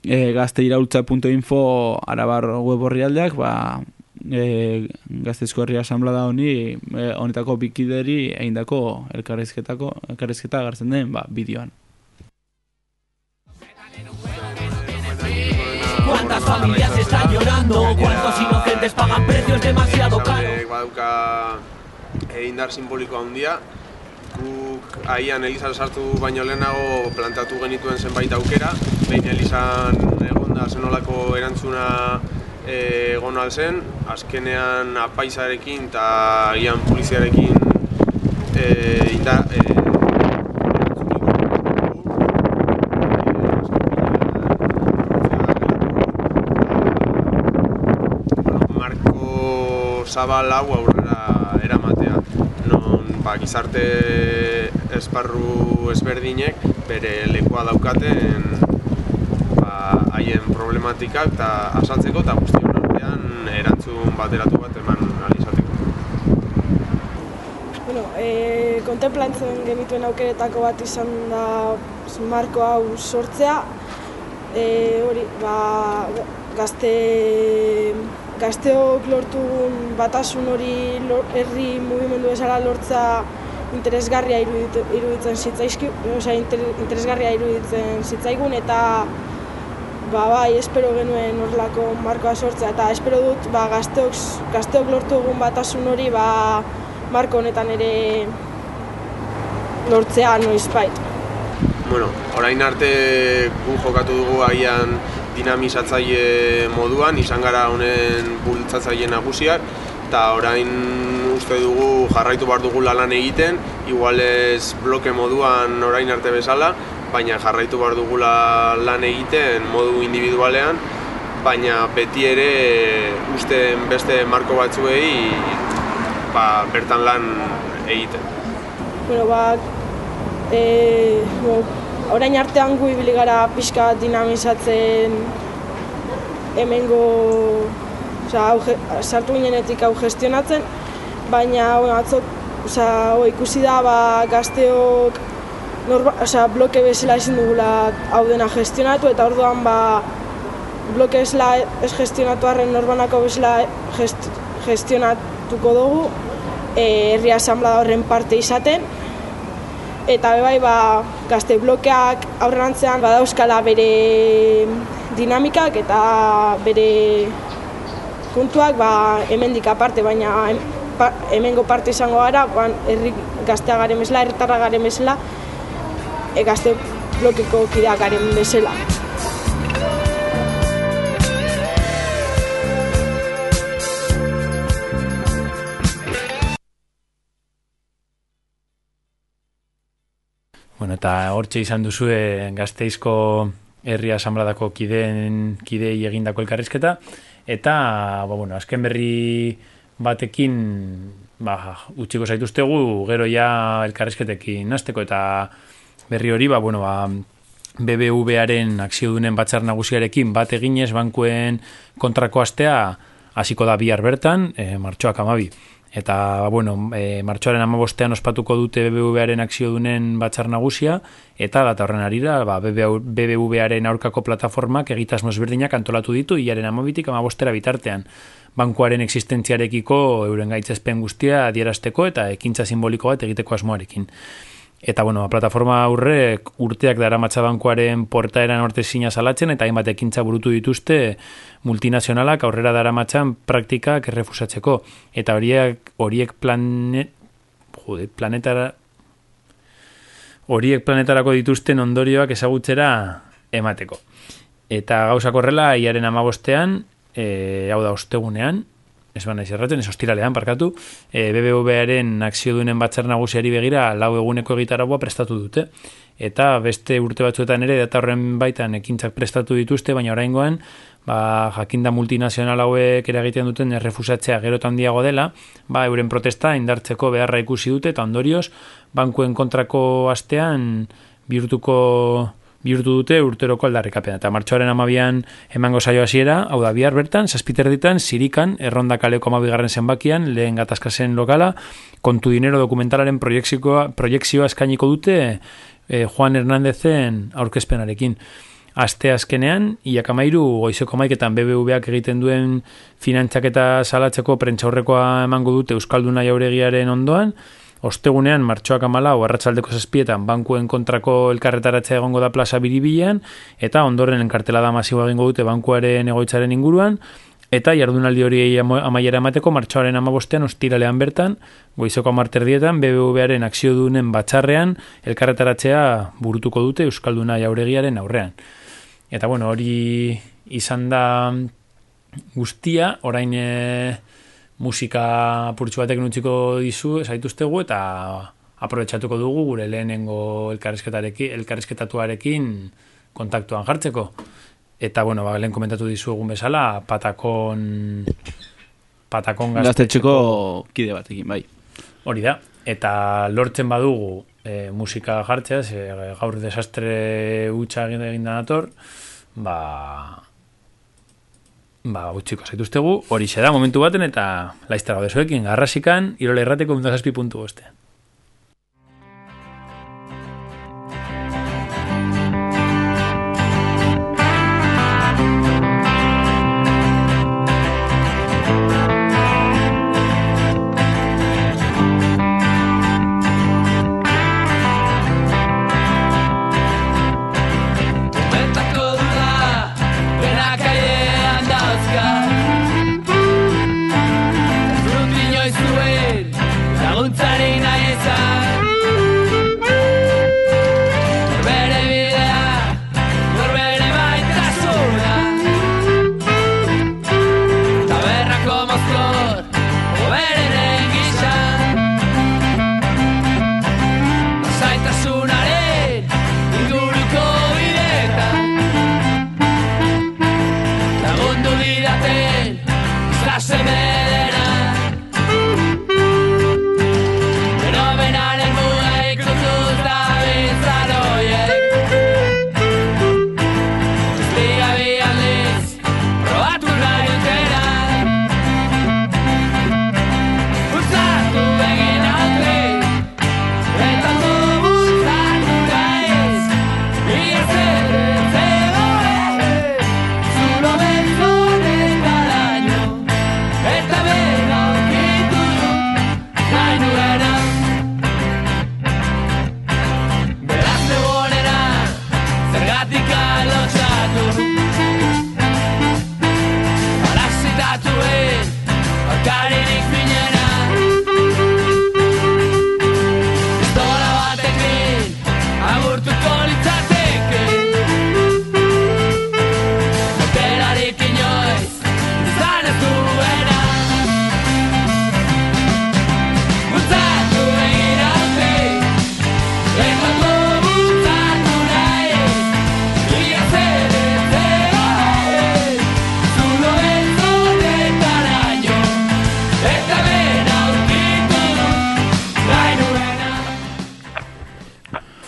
Speaker 7: e, gazteiraultza.info arabar web horri aldeak, ba, e, gazteizko herri asamblea da honi, e, honetako bikideri eindako elkarrizketako, elkarrizketa gartzen den, ba, bideoan.
Speaker 11: ¿Cuántas familias están llorando? ¿Cuántos inocentes pagan precios demasiado caros?
Speaker 12: Baduka eh, indar simboliko handia, guk aian Elizan sartu baino lehenago plantatu genituen zenbait aukera, behin Elizan egonda zenolako erantzuna eh, egon zen, azkenean apaisarekin eta agian poliziarekin e, inda, e, Zabal hau aurrera eramatea non ba, gizarte esparru ezberdinek bere lekua daukaten ba, haien problematikak eta asaltzeko eta guztion artean erantzun bateratu bat eman alizateko.
Speaker 13: Bueno, e, kontemplantzen genituen aukeretako bat izan da marko hau sortzea, e, hori, ba, gazte gazteok lortu batasun hori herri mugimendu bezala lortza interesgarria irudit, iruditzen zitzaizki, osea, inter, interesgarria iruditzen zitzaigun eta ba, bai, espero genuen horrelako markoa sortzea eta espero dut ba, gazteok, gazteok lortu dugun batasun hori ba, marko honetan ere lortzea noizbait.
Speaker 12: Bueno, orain arte gu jokatu dugu agian dinamizatzaile moduan, izan gara honen bultzatzaile nagusiak, eta orain uste dugu jarraitu behar dugu lan egiten, igual ez bloke moduan orain arte bezala, baina jarraitu behar dugula lan egiten modu individualean, baina beti ere usten beste marko batzuei ba, bertan lan egiten.
Speaker 13: Bueno, ba, e, bo, orain artean gu ibili gara pixka dinamizatzen hemengo osea, hau, ge- sartu ginenetik hau gestionatzen, baina bueno, atzo osea, ho, ikusi da ba, gazteok norba, osea, bloke bezala ezin dugula hau dena gestionatu eta orduan ba, bloke bezala ez gestionatu arren norbanako bezala gest, gestionatuko dugu e, herri asamblea horren parte izaten eta be bai ba, gazte blokeak aurrerantzean badauzkala bere dinamikak eta bere puntuak ba, hemendik aparte, baina hemengo parte izango gara, ba, herri gaztea garen bezala, herritarra garen bezala, e, gazte blokeko kideak garen bezala.
Speaker 6: Eta hortxe izan duzue gazteizko herri asambladako kideen kidei egindako elkarrizketa eta ba, bueno, azken berri batekin ba, utxiko zaituztegu gero ja elkarrizketekin hasteko eta berri hori ba, bueno, ba, BBVaren akziodunen batzar nagusiarekin bat eginez bankuen kontrako astea hasiko da bihar bertan, e, martxoak amabi. Eta, ba, bueno, e, martxoaren amabostean ospatuko dute BBVaren akziodunen batzar nagusia, eta data horren arira, ba, BBVaren aurkako plataformak egitasmo ezberdinak antolatu ditu, iaren amabitik amabostera bitartean. Bankuaren existentziarekiko euren gaitzespen guztia adierazteko eta ekintza simboliko bat egiteko asmoarekin. Eta, bueno, plataforma aurrek urteak dara bankuaren portaeran orte zina salatzen eta hainbat ekintza burutu dituzte multinazionalak aurrera dara praktikak errefusatzeko. Eta horiek, horiek planet, jode, planetara, horiek planetarako dituzten ondorioak ezagutzera emateko. Eta gauzak horrela, iaren amabostean, e, hau da ostegunean, ez baina erraten, ez ostiralean, parkatu, e, BBVaren akziodunen batzar nagusiari begira lau eguneko egitaragua prestatu dute. Eta beste urte batzuetan ere, data horren baitan ekintzak prestatu dituzte, baina oraingoan, ba, jakinda multinazional hauek eragiten duten errefusatzea gero handiago dela, ba, euren protesta indartzeko beharra ikusi dute, eta ondorioz, bankuen kontrako astean bihurtuko bihurtu dute urteroko aldarrikapena. Eta martxoaren amabian emango saio hasiera, hau da bihar bertan, saspiter ditan, sirikan, erronda kaleko amabigarren zenbakian, lehen gatazkasen lokala, kontu dinero dokumentalaren proiektzioa, proiektzioa eskainiko dute eh, Juan Hernandezen aurkezpenarekin. Aste azkenean, iakamairu goizeko maiketan BBVak egiten duen finantzaketa salatzeko prentxaurrekoa emango dute Euskalduna jauregiaren ondoan, Ostegunean, martxoak amalau, arratsaldeko zazpietan, bankuen kontrako elkarretaratzea egongo da plaza biribilan, eta ondoren enkartelada masiboa egingo dute bankuaren egoitzaren inguruan, eta jardunaldi hori amaiera emateko martxoaren amabostean ostiralean bertan, goizeko amarterdietan, BBVaren akzio dunen batxarrean, elkarretaratzea burutuko dute Euskalduna jauregiaren aurrean. Eta bueno, hori izan da guztia, orain... E, musika purtsu batek nutziko dizu zaituztegu eta aprobetsatuko dugu gure lehenengo elkarrizketarekin elkarrizketatuarekin kontaktuan jartzeko. Eta bueno, ba, lehen komentatu dizu egun bezala, patakon patakon
Speaker 7: gaztetxeko kide batekin, bai.
Speaker 6: Hori da. Eta lortzen badugu e, musika jartzea, ze, gaur desastre utxa egin egin dator, ba, Ba, utxiko zaituztegu, hori xera momentu baten eta laiztara gaudezuekin, garrasikan, irola errateko
Speaker 11: mundu zazpi puntu gostean.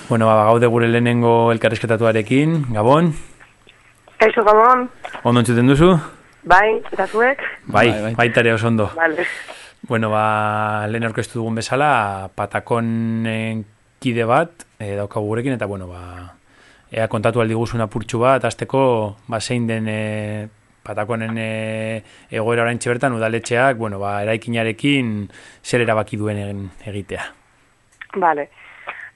Speaker 6: Bueno, ba, gaude gure lehenengo elkarrezketatuarekin, Gabon,
Speaker 14: Kaixo, Gabon,
Speaker 6: ondo entzuten duzu?
Speaker 14: bai, eta zuek?
Speaker 6: Bai, baitare oso ondo.
Speaker 14: Vale.
Speaker 6: Bueno, ba, lehen aurkeztu dugun bezala, patakonen kide bat, e, daukagu gurekin, eta bueno, ba, ea kontatu aldi guzun apurtxu bat, azteko, ba, zein den e, patakonen e, egoera orain bertan udaletxeak, bueno, ba, eraikinarekin zer erabaki duen egitea.
Speaker 14: Vale.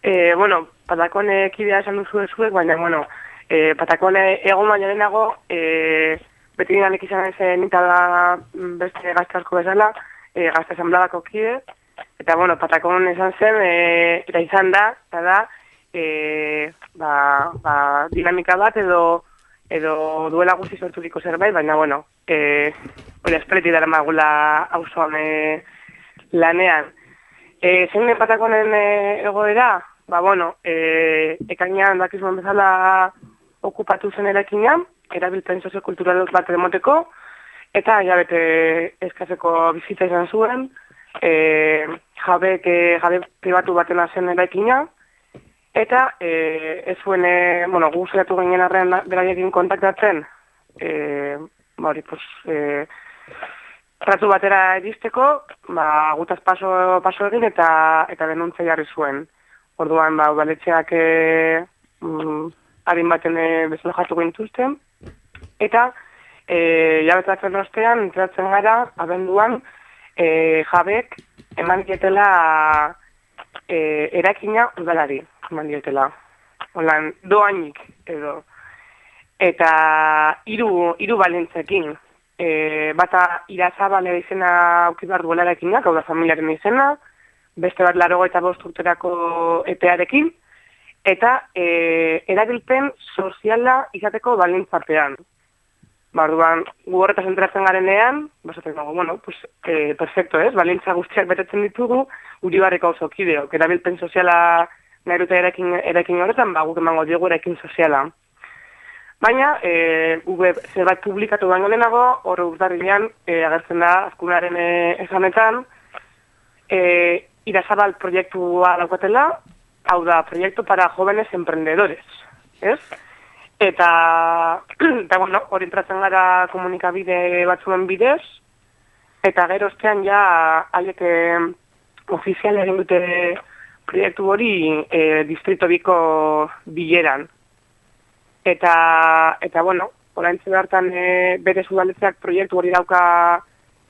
Speaker 14: Eh, bueno, patakone kidea esan duzu zuek, baina, bueno, eh, patakone egon baina lehenago, eh, beti gidanek izan da mm, beste gazte asko bezala, eh, gazte asambladako kide, eta, bueno, patakon esan zen, eh, eta izan da, eta da, eh, ba, ba, dinamika bat edo edo duela guzti sorturiko zerbait, baina, bueno, eh, hori espreti dara magula hauzoan eh, lanean. E, zein den patakonen e, egoera? Ba, bueno, e, ekainan dakizuen bezala okupatu zen erakinan, erabilpen soziokultural bat demoteko, eta jabete eskazeko bizitza izan zuen, e, jabek, e, jabe pribatu batena zen eraikina, eta e, ez zuen, bueno, gu zeratu ginen arren beraiekin kontaktatzen, e, ba, hori, pues, e, tratu batera iristeko, ba, gutaz paso, paso egin eta eta denuntza jarri zuen. Orduan, ba, udaletxeak e, mm, harin baten e, bezala jatu gintuzten. Eta, e, jabetatzen ostean, entratzen gara, abenduan, e, jabek eman dietela e, erakina udalari, eman dietela. Holan, doainik edo. Eta hiru hiru balentzekin, e, bata irazabale izena auki behar duela erakinak, hau familiaren izena, beste bat laro eta bost urterako epearekin, eta e, erabilpen soziala izateko balintzapean. Barduan, gu horretaz enteratzen garenean, basatzen dago, bueno, pues, e, perfecto, ez? Balintza guztiak betetzen ditugu, uri barreko oso kideok. Erabilpen soziala nahi dute erakin, erakin horretan, ba, guk emango diogu erakin soziala. Baina, e, gube zerbait publikatu baino lehenago, hor urtarrilean e, agertzen da azkunaren e, esanetan, e, irazabal proiektua daukatela, hau da, proiektu para jóvenes emprendedores, ez? Eta, [CLEARS THROAT] eta bueno, hori entratzen gara komunikabide batzuen bidez, eta gero ostean ja, haiek ofizial egin dute proiektu hori e, distrito biko bileran, Eta, eta bueno, oraintze bertan e, bere udaletzeak proiektu hori dauka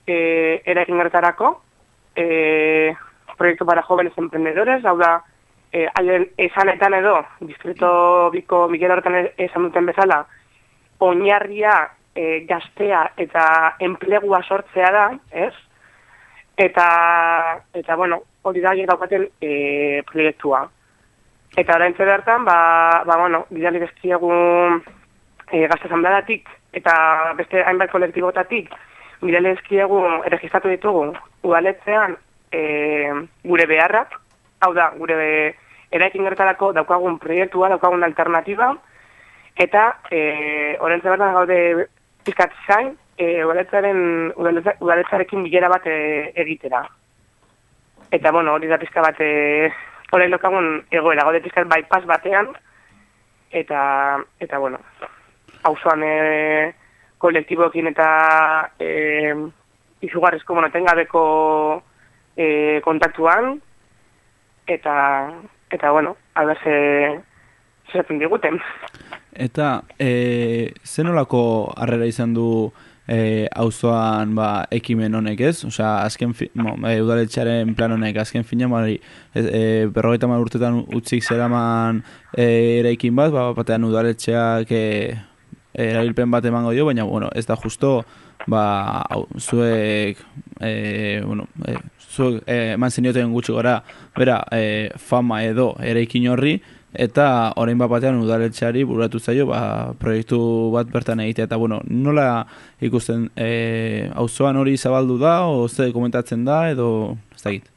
Speaker 14: e, erakin gertarako, e, proiektu para jóvenes emprendedores, hau da, e, haien esanetan edo, distrito biko Miguel horretan esan duten bezala, oinarria e, gaztea eta enplegua sortzea da, ez? Eta, eta bueno, hori da haiek daukaten e, proiektua. Eta orain bertan, ba, ba, bueno, bidali bezkiegu e, gazte asambladatik eta beste hainbat kolektibotatik bidali bezkiegu erregistratu ditugu udaletzean e, gure beharrak, hau da, gure eraikin gertarako daukagun proiektua, daukagun alternatiba, eta e, orain bertan gaude pizkat zain, e, udaletxaren, udaletxa- udaletxarekin bilera bat e, egitera. Eta, bueno, hori da pizka bat, e, hori lokagun egoera, gaude pizka bypass batean, eta, eta bueno, hauzoan e, kolektiboekin eta e, izugarrizko, bueno, etengabeko e, kontaktuan, eta, eta bueno, a ber ze, zezaten diguten.
Speaker 7: Eta e, zenolako harrera izan du e, auzoan ba, ekimen honek ez? Osea, azken fi, mo, e, udaletxearen plan honek, azken fina, bari, e, e, berrogeita hamar urtetan utzik zeraman e, eraikin bat, ba, batean udaletxeak e, erabilpen bat emango dio, baina, bueno, ez da justo, ba, hau, zuek, e, bueno, e, zuek e, eman zenioten gutxi gora, bera, e, fama edo eraikin horri, eta orain bat batean udaletxeari buratu zaio ba, proiektu bat bertan egitea eta bueno, nola ikusten e, auzoan hori zabaldu da o ze komentatzen da edo ez dakit.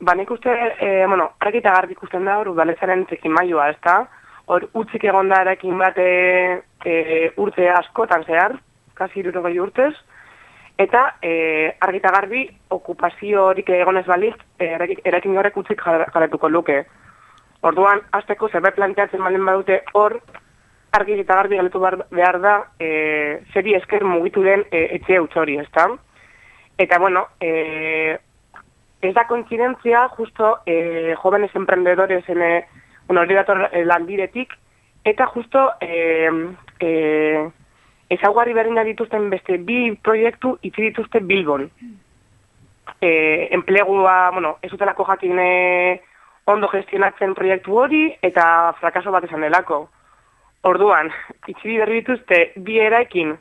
Speaker 14: Ba, nik uste, e, bueno, argi eta garbi ikusten da hor udaletzaren tekin maioa, ez da? Hor, utzik egon da erakin bat e, urte askotan zehar, kasi irurogei urtez, eta e, argi eta garbi okupazio horik egonez baliz, e, erakin, erakin horrek utzik jar- jarretuko luke. Orduan, azteko zerbait planteatzen baldin badute hor, argi eta garbi galetu behar, da, e, zeri esker mugitu den e, etxe hori, ez da? Eta, bueno, e, ez da koincidentzia, justo eh, jóvenes emprendedores en bueno, hori dator eh, lanbidetik, eta justo eh, eh, ezaugarri berdina dituzten beste bi proiektu itzi dituzte Bilbon. Eh, enplegua, bueno, ez dutelako jakin eh, ondo gestionatzen proiektu hori, eta frakaso bat esan delako. Orduan, itzi berri dituzte bi eraikin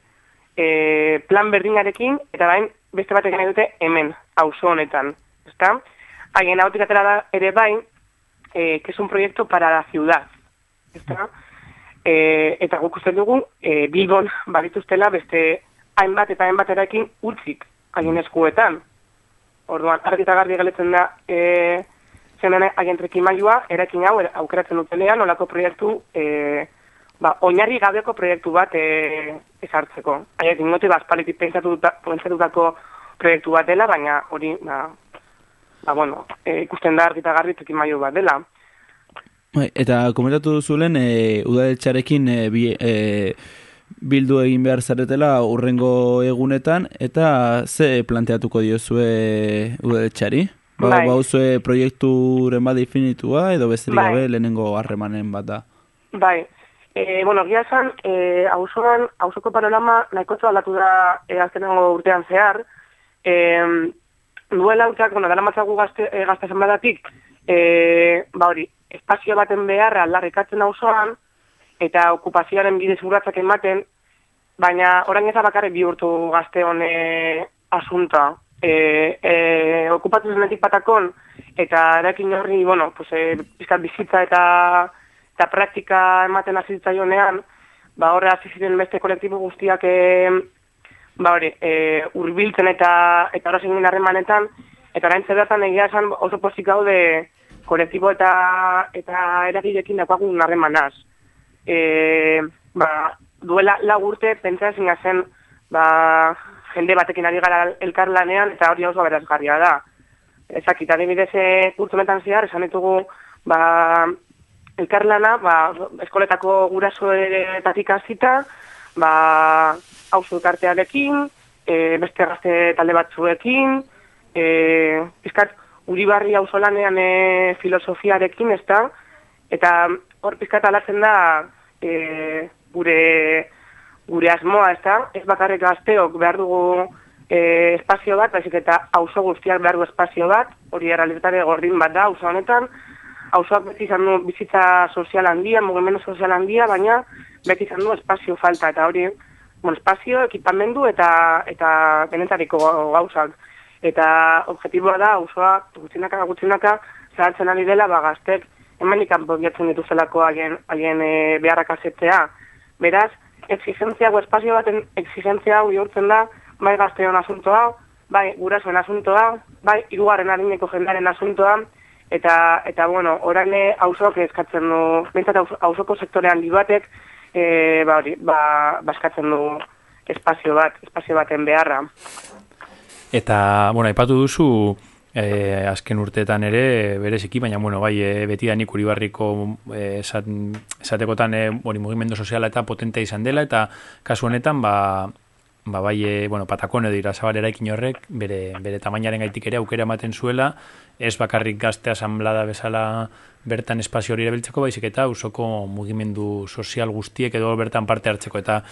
Speaker 14: eh, plan berdinarekin, eta bain beste batek nahi dute hemen, auzo honetan. ¿está? Haien hautik atera da ere bai, eh, que es un proyecto para la ciudad. ¿está? Eh, eta guk uste dugu, eh, Bilbon badituztela beste hainbat eta hainbat eraikin utzik haien eskuetan. Orduan, argi eta garbi galetzen da, eh, zen haien trekimailua, eraikin hau er- aukeratzen dutelean, olako proiektu, eh, ba, oinarri gabeko proiektu bat eh, ezartzeko. Haien ingote, ba, pentsatuta- pentsatutako proiektu bat dela, baina hori, ba, ba, bueno, e, ikusten da argi eta garbi trikimailu bat dela.
Speaker 7: Bai, eta komentatu duzulen e, udaletxarekin e, bi, e, bildu egin behar zaretela urrengo egunetan eta ze planteatuko diozue udaletxari? Ba,
Speaker 14: Bai.
Speaker 7: bauzue proiekturen bat definitua edo besterik
Speaker 14: Bai.
Speaker 7: gabe lehenengo harremanen bat da?
Speaker 14: Bai, e, bueno, gia esan, e, auzoan, auzoko panorama nahiko aldatu da e, azkenengo urtean zehar, e, duela urteak, bueno, dara matzagu gazte, e, gazte zenbadatik, e, ba hori, espazio baten beharra aldarrikatzen auzoan, eta okupazioaren bidez urratzak ematen, baina orain ez bakarrik bihurtu gazte hone asunta. E, e, okupatu zenetik patakon, eta erakin horri, bueno, pues, e, bizitza eta eta praktika ematen hasi zitzaionean, ba horre hasi ziren beste kolektibo guztiak e, ba hori, e, urbiltzen eta eta zingen harremanetan, eta orain bertan egia esan oso pozik gaude kolektibo eta eta eragilekin daukagun harremanaz. E, ba, duela lau urte pentsa ezin zen ba, jende batekin ari gara elkarlanean eta hori oso berazgarria da. Ezakit, adibidez, e, urtemetan zehar, esan ditugu, ba, elkarlana, ba, eskoletako gurasoetatik hasita, ba, hauzu elkartearekin, e, beste gazte talde batzuekin, e, pizkat, Uribarri auzolanean e, filosofiarekin, ez da, eta hor pizkat alatzen da e, gure, gure asmoa, ez da, ez bakarrik gazteok behar dugu e, espazio bat, baizik eta auzo guztiak behar du espazio bat, hori errealitate gordin bat da, auzo honetan, auzoak beti izan du bizitza sozial handia, mugimendu sozial handia, baina beti izan du espazio falta, eta hori, bueno, espazio, ekipamendu eta eta benetariko gauzak. Eta objetiboa da, auzoa gutxinaka gutxinaka zahartzen ari dela, ba, gaztek hemenik bilatzen dituzelako haien, haien e, beharrak asetzea. Beraz, exigentzia, espazio baten exigentzia bihurtzen da, bai gazteon asuntoa, bai gurasoen asuntoa, bai hirugarren harineko jendaren asuntoa, eta, eta bueno, orain hausok eskatzen du, bintzat auzoko sektorean di batek, e, ba hori, ba, ba eskatzen du espazio bat, espazio baten beharra.
Speaker 6: Eta, bueno, aipatu duzu, eh, azken urteetan ere, bereziki, baina, bueno, bai, eh, beti da nik uribarriko eh, esat, esatekotan eh, hori mugimendu soziala eta potente izan dela, eta kasu honetan, ba, ba bai, eh, bueno, patakone dira zabalera ikin horrek, bere, bere tamainaren gaitik ere aukera ematen zuela, ez bakarrik gazte asamblada bezala bertan espazio hori erabiltzeko, baizik eta usoko mugimendu sozial guztiek edo bertan parte hartzeko, eta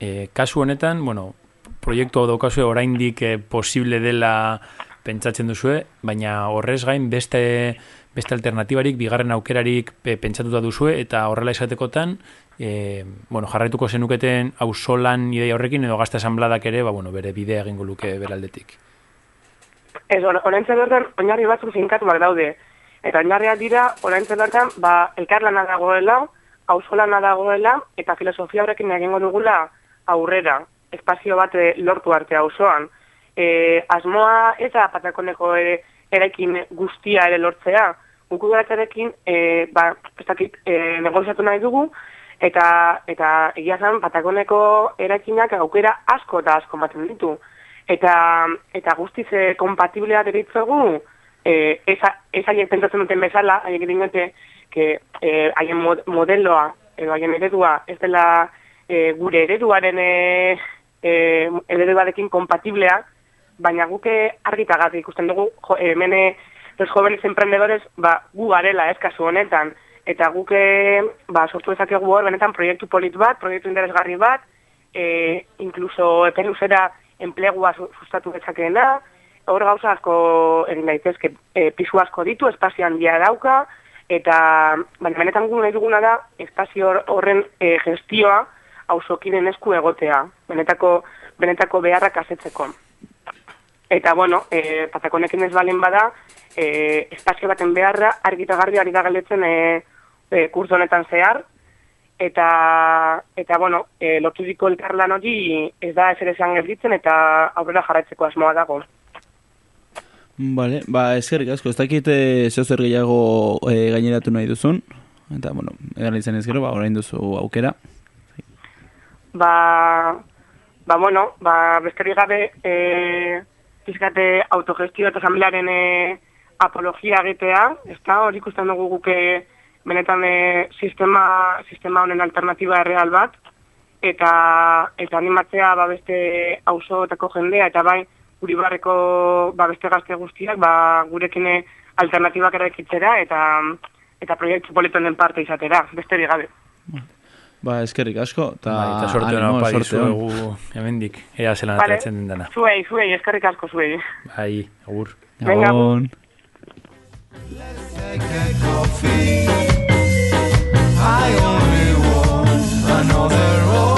Speaker 6: eh, kasu honetan, bueno, proiektu hau daukazue oraindik eh, posible dela pentsatzen duzue, baina horrez gain beste beste alternatibarik, bigarren aukerarik pe, pentsatuta duzue, eta horrela izatekotan, e, bueno, jarraituko zenuketen auzolan ideia horrekin, edo gazte asambladak ere, ba, bueno, bere bidea egingo luke beraldetik.
Speaker 14: Ez, oraintzen bertan, oinarri batzuk finkatuak daude. Eta oinarriak dira, oraintzen bertan, ba, elkarlana dagoela, auzolana dagoela, eta filosofia horrekin egingo dugula aurrera, espazio bat eh, lortu arte auzoan. E, asmoa eta patakoneko ere, eraikin guztia ere lortzea, guku garatzarekin, e, ba, ez dakit, e, negoziatu nahi dugu, eta eta egia zen patakoneko eraikinak aukera asko eta asko ematen ditu. Eta, eta guztiz e, kompatiblea deritzugu, eh, esa, esa haiek pentsatzen duten bezala, haiek dingote, que eh, haien mod, modeloa, edo haien eredua, ez dela eh, gure ereduaren eh, eh, ereduarekin kompatiblea, baina guke argita garri ikusten dugu, jo, eh, hemen eh, los jóvenes emprendedores, ba, gu garela ez kasu honetan, eta guke ba, sortu ezakegu hor, benetan proiektu polit bat, proiektu interesgarri bat, eh, incluso eperuzera enplegua su- sustatu dezakeena, hor gauza asko egin daitezke, e, pisu asko ditu, espazio handia dauka, eta baina benetan gu nahi duguna da, espazio hor- horren e, gestioa auzokiden esku egotea, benetako, benetako beharrak asetzeko. Eta, bueno, e, patakonekin ez balen bada, e, espazio baten beharra argita garbi ari da galetzen e, e, kurso honetan zehar, eta, eta bueno, e, loturiko elkarlan hori ez da ezer esan gelditzen eta aurrera jarraitzeko asmoa dago.
Speaker 7: Vale, ba, eskerrik asko, ez dakit eh, zeo zer gehiago eh, gaineratu nahi duzun, eta, bueno, egan izan ez gero, ba, orain duzu aukera.
Speaker 14: Ba, ba bueno, ba, besterik gabe, e, pizkate autogestio eta asamblearen e, apologia egitea, ez da, hori ikusten dugu guke benetan e, sistema, sistema honen alternatiba erreal bat, eta, eta animatzea ba, beste auzoetako jendea, eta bai, guri barreko ba, beste gazte guztiak, ba, gurekin alternatibak eraikitzera, eta, eta proiektu politonen parte izatera, besterik gabe.
Speaker 7: Ba, eskerrik asko, eta
Speaker 6: Bai, sorte hona
Speaker 7: on.
Speaker 6: dizuegu hemendik, ea zelan
Speaker 14: Vale.
Speaker 6: ateratzen den dana.
Speaker 14: Zuei, zuei, eskerrik asko zuei.
Speaker 6: Bai, agur.
Speaker 14: Venga.
Speaker 7: Gabon.
Speaker 2: I only want another opportunity.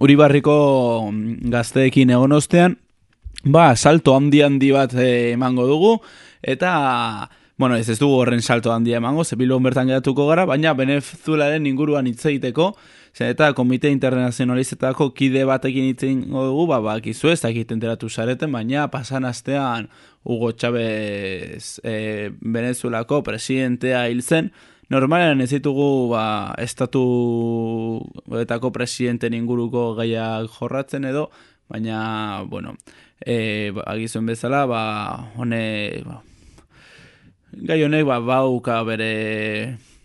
Speaker 7: Uribarriko mm, gazteekin egon ostean, ba, salto handi handi bat eh, emango dugu, eta, bueno, ez ez dugu horren salto handia emango, ze Bilbon bertan geratuko gara, baina Venezuelaren inguruan hitz egiteko, ze eta Komite Internazionalizetako kide batekin hitz egingo dugu, ba, bakizu ez, dakit enteratu zareten, baina pasan astean Hugo Chávez eh, Venezuelako presidentea hil zen, Normalean ez ditugu ba, estatuetako presidenten inguruko gaiak jorratzen edo, baina, bueno, e, ba, agizuen bezala, ba, hone, ba, gai honek ba, bauka bere,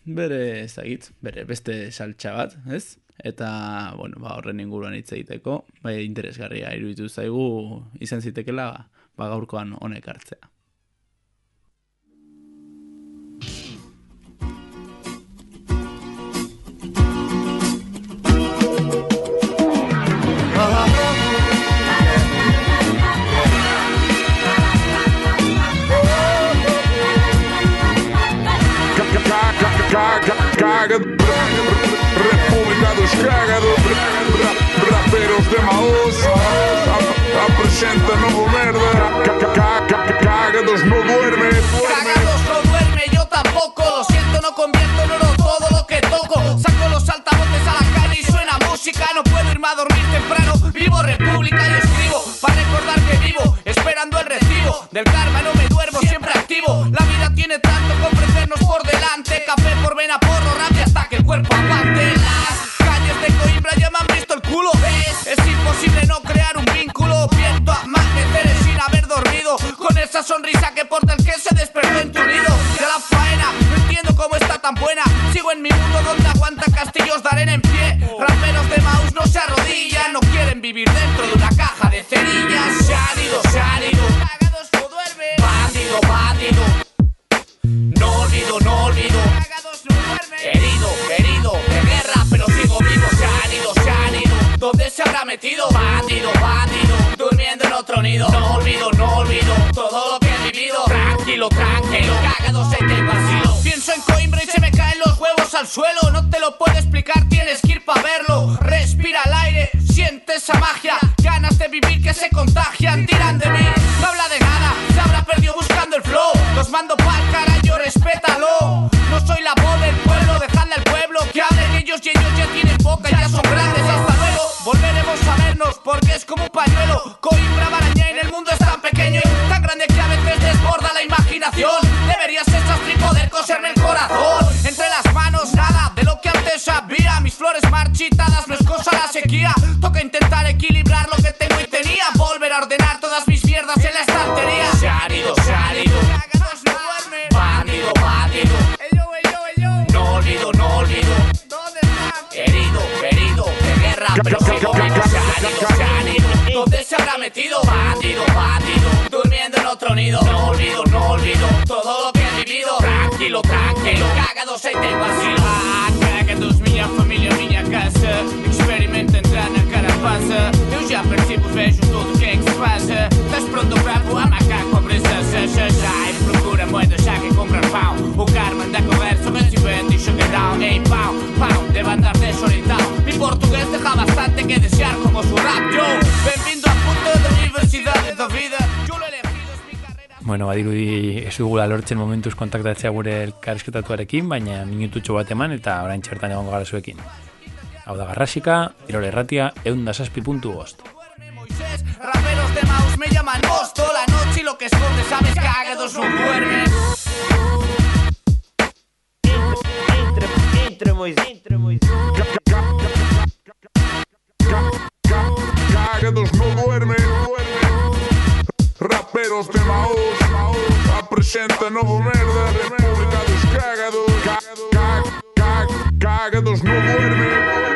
Speaker 7: bere ezagitz, bere beste saltxa bat, ez? Eta, bueno, ba, horren inguruan hitz egiteko, bai, interesgarria iruditu zaigu izan zitekela, ba, gaurkoan honek hartzea.
Speaker 2: Dos Cagados, raperos de Maús, apresenta novo merda, Cagados no duerme.
Speaker 15: Cagados no duerme, yo tampoco. Lo siento, no convierto en oro todo lo que toco. Saco los altavoces a la calle y suena música. No puedo dormir temprano. Vivo República y escribo para recordar que vivo, esperando el recibo. Del karma no me duermo, siempre activo. La vida tiene tanto que ofrecernos por delante. Café por vena, porro, rabia hasta que el cuerpo aguante. Las calles de Coimbra ya me han visto el culo. Es imposible no crear un vínculo. Viento amanecer sin haber dormido. Con esa sonrisa que porta el que se despertó en tu nido. De la faena, no entiendo cómo está tan buena. En mi mundo donde aguanta castillos de arena en pie. Raperos de Maus no se arrodillan. No quieren vivir dentro de una caja de cerillas. Se han ido, se han ido. Cagados no duermen. Bandido, bandido. No olvido, no olvido. Cagados no duermen. Herido, herido. De guerra, pero sigo vivo. Se han ido, se han ido. ¿Dónde se habrá metido? Bandido, bandido. Durmiendo en otro nido. No olvido, no olvido. Todo lo que he vivido. Tranquilo, tranquilo. Cagados en. Pienso en Coimbra y se me caen los huevos al suelo. No te lo puedo explicar, tienes que ir para verlo. Respira el aire, siente esa magia. Ganas de vivir que se contagian. Tiran de mí, no habla de nada. Se habrá perdido buscando el flow. Los mando pa'l carajo, respétalo. No soy la voz del pueblo, dejadle al pueblo que hablen ellos y ellos ya tienen boca, ya son grandes. Hasta luego, volveremos a vernos porque es como un pañuelo. Coimbra, Barañá, en el mundo es tan pequeño y tan grande que a veces desborda la imaginación. Deberías esas equilibrar lo que tengo y tenía. Volver a ordenar todas mis mierdas en la estantería. Se han ido, se han ido. Cagados no duermen. Bandido, bandido. No olvido, no olvido. Herido, herido, de guerra, pero sigo vivo. Se han ido, se han ido. ¿Dónde se habrá metido? Bandido, bandido. Durmiendo en otro nido. No olvido, no olvido. Todo lo que he vivido. Tranquilo, tranquilo. Cagados em tem vacilo. Ah, cagados, minha família, minha casa. Experimenta entrar passa? Eu já percebo, vejo tudo o que é que se passa. Estás pronto para a macaco, a já, já, já E procura moeda, já que compra pão. O karma da conversa, mas inventa e chega down. Ei pau, pau, deve andar de oriental. Mi português deja bastante que desear como su rap Yo, bem-vindo a puta da universidade da vida.
Speaker 6: Bueno, badirudi ez dugula lortzen momentuz kontaktatzea gure elkarrezketatuarekin, baina minututxo bat eman eta orain txertan egongo gara zuekin. Hau da garrasika, irole erratia, eundasazpi puntu bost.
Speaker 15: Raperos de mouse me llaman La noche y lo que sabes, cagados no duermen.
Speaker 2: Raperos de apresenta novo merda. República dos Cagados. Ca- ca- ca- Cagados no duermen.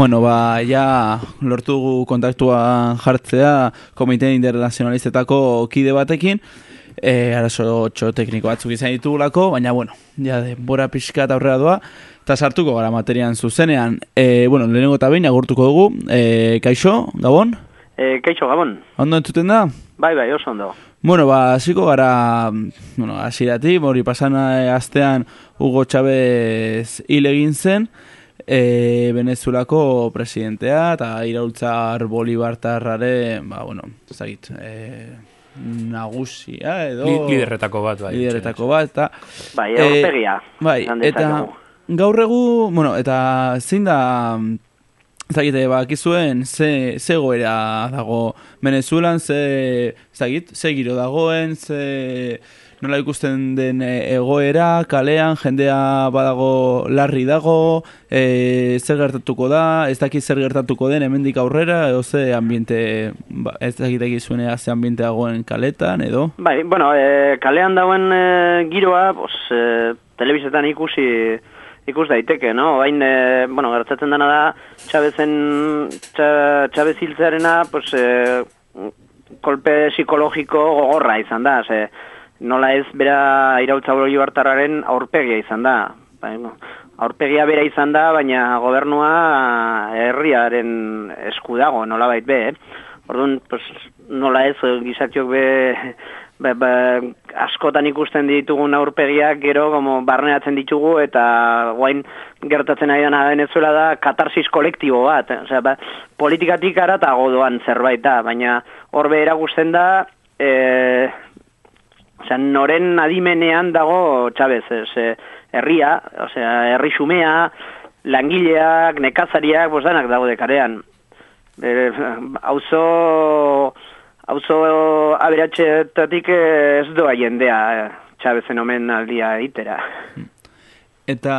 Speaker 7: Bueno, ba, ja lortugu kontaktuan jartzea Komite Internazionalistetako kide batekin, e, arazo txo tekniko batzuk izan ditugulako, baina, bueno, ja denbora pixka eta aurrera doa, eta sartuko gara materian zuzenean. E, bueno, lehenengo eta behin agurtuko dugu, e, kaixo, Gabon?
Speaker 16: E, kaixo, Gabon.
Speaker 7: Ondo entzuten da?
Speaker 16: Bai, bai, oso ondo.
Speaker 7: Bueno, ba, hasiko gara, bueno, hasiratik, hori pasan eh, astean Hugo Chávez hil egin zen, e, Venezuelako presidentea, eta iraultzar Bolibartarrare, ba, bueno, zagit, e, nagusia edo...
Speaker 6: Li- liderretako bat, bai.
Speaker 7: Liderretako bat, eta...
Speaker 16: Bai,
Speaker 7: eh,
Speaker 16: aurpegia,
Speaker 7: bai, eta gaur egu, bueno, eta zein da... Zagite, bakizuen, ze, ze goera dago Venezuelan, ze, zagit, ze giro dagoen, ze nola ikusten den e, egoera, kalean, jendea badago larri dago, e, zer gertatuko da, ez dakit zer gertatuko den hemendik aurrera, edo ze ambiente, ba, ez dakit egizunea ze ambiente dagoen kaletan, edo?
Speaker 16: Bai, bueno, e, kalean dauen e, giroa, pues, e, telebizetan ikusi ikus daiteke, no? Bain, e, bueno, gertatzen dena da, Chavezen, Txa- Chavez hiltzearena, pues, e, kolpe psikologiko gogorra izan da, ze, nola ez bera irautza boli bartarraren aurpegia izan da. Bai, no. Aurpegia bera izan da, baina gobernua herriaren esku dago, nola bait be, eh? Orduan, pues, nola ez, gizatiok be, [LAUGHS] be, be, askotan ikusten ditugun aurpegiak gero como barneatzen ditugu eta guain gertatzen ari dena Venezuela da katarsis kolektibo bat. eh? Osea, ba, politikatik aratago doan zerbait da, baina horbe erakusten da e, osea, noren adimenean dago Chavez, ez, e, herria, osea, herri xumea, langileak, nekazariak, bos danak daude karean. E, auzo auzo aberatxetatik ez doa jendea eh, Chavezen omen aldia itera.
Speaker 7: Eta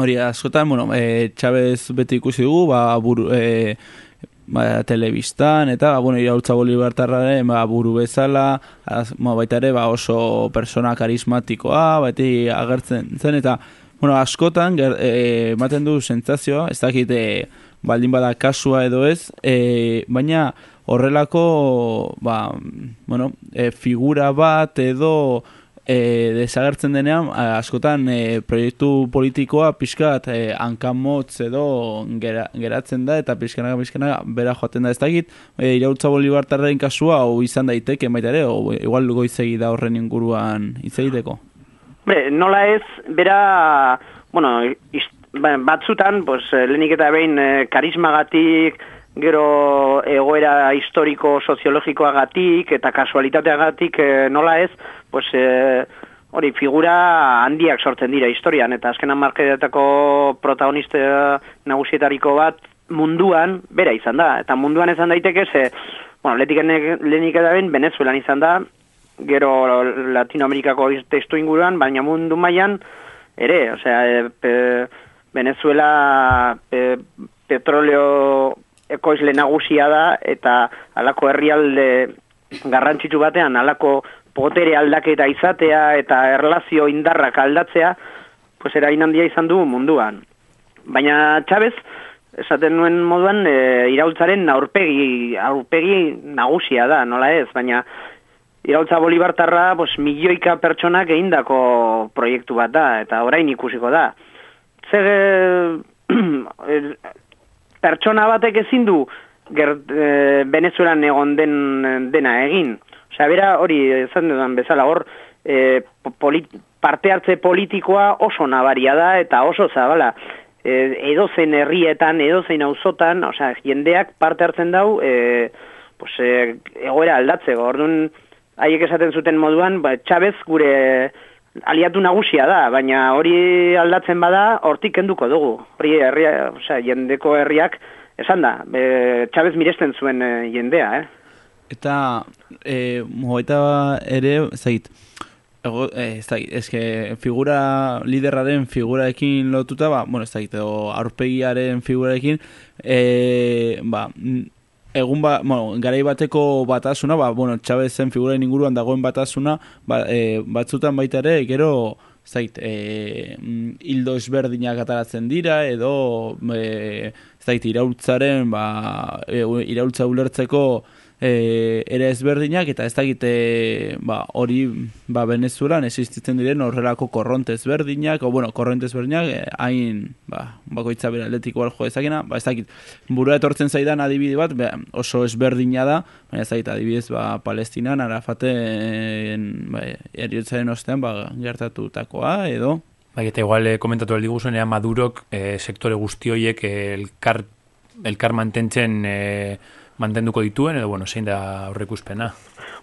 Speaker 7: hori askotan, bueno, e, Chavez beti ikusi dugu, ba, buru, e, ba, telebistan, eta, ba, bueno, iraultza bolibartarraren ba, buru bezala, az, ba, baita ere, ba, oso persona karismatikoa, beti agertzen zen, eta, bueno, askotan, e, ematen du sentsazioa, ez dakit, e, baldin bada kasua edo ez, e, baina horrelako, ba, bueno, e, figura bat edo e, desagertzen denean, askotan e, proiektu politikoa pixkat e, hankamotz edo gera, geratzen da eta pixkanaka pixkanaka bera joaten da ez dakit, e, irautza bolibartarren kasua hau izan daiteke baita ere, o igual goizegi da horren inguruan hitz egiteko.
Speaker 16: Hombre, nola ez, bera, bueno, is, ba- batzutan, pues, eh, lehenik eta behin eh, karismagatik, gero egoera historiko soziologikoagatik eta kasualitateagatik eh, nola ez, pues, eh, hori figura handiak sortzen dira historian, eta azken markedetako protagonista nagusietariko bat munduan bera izan da, eta munduan izan daiteke ze, bueno, lehenik eta behin Venezuelan izan da, gero Latinoamerikako testu inguruan, baina mundu mailan ere, osea, e, pe, Venezuela e, petroleo ekoizle nagusia da eta halako herrialde garrantzitsu batean halako potere aldaketa izatea eta erlazio indarrak aldatzea, pues erain handia izan du munduan. Baina Chavez, esaten nuen moduan, e, iraultzaren aurpegi, aurpegi nagusia da, nola ez, baina iraultza bolibartarra, pues, milioika pertsonak egindako proiektu bat da, eta orain ikusiko da. Zer, eh, [CLEARS THROAT] pertsona batek ezin du ger, e, Venezuelan egon den, dena egin. Osea, bera hori esan dudan bezala hor e, polit, parte hartze politikoa oso nabaria da eta oso zabala. E, edozein herrietan, edozein auzotan, osea, jendeak parte hartzen dau e, pues, e, egoera aldatzeko. Orduan, haiek esaten zuten moduan, ba, Chavez gure aliatu nagusia da, baina hori aldatzen bada, hortik kenduko dugu. Hori herria, osea, jendeko herriak, esan da, e, Chavez miresten zuen e, jendea, eh?
Speaker 7: Eta, e, mogaita ere, zait, ego, e, ez dakit, eske figura, liderraren figuraekin lotuta, ba, bueno, ez dakit, edo aurpegiaren figuraekin, e, ba, egun ba, bueno, garai bateko batasuna, ba, bueno, Chavezen figuraren inguruan dagoen batasuna, ba, e, batzutan baita ere, gero, zait, e, mm, hildo ezberdinak ataratzen dira, edo e, ez dakit, iraultzaren, ba, e, iraultza ulertzeko e, ere ezberdinak, eta ez dakit, e, ba, hori, ba, Venezuelan existitzen diren horrelako korronte ezberdinak, o, bueno, korronte ezberdinak, e, hain, ba, bakoitza bera atletiko jo ezakina, ba, ez dakit, burua etortzen zaidan adibide bat, be, oso ezberdina da, baina ez dakit, adibidez, ba, Palestinan, Arafaten, ba, eriotzaren ostean, ba, gertatutakoa, edo,
Speaker 6: Bai, eta igual eh, komentatu aldi guzuen, ea Madurok eh, sektore guzti horiek eh, elkar, elkar mantentzen eh, mantenduko dituen, edo, bueno, zein da aurrekuspena.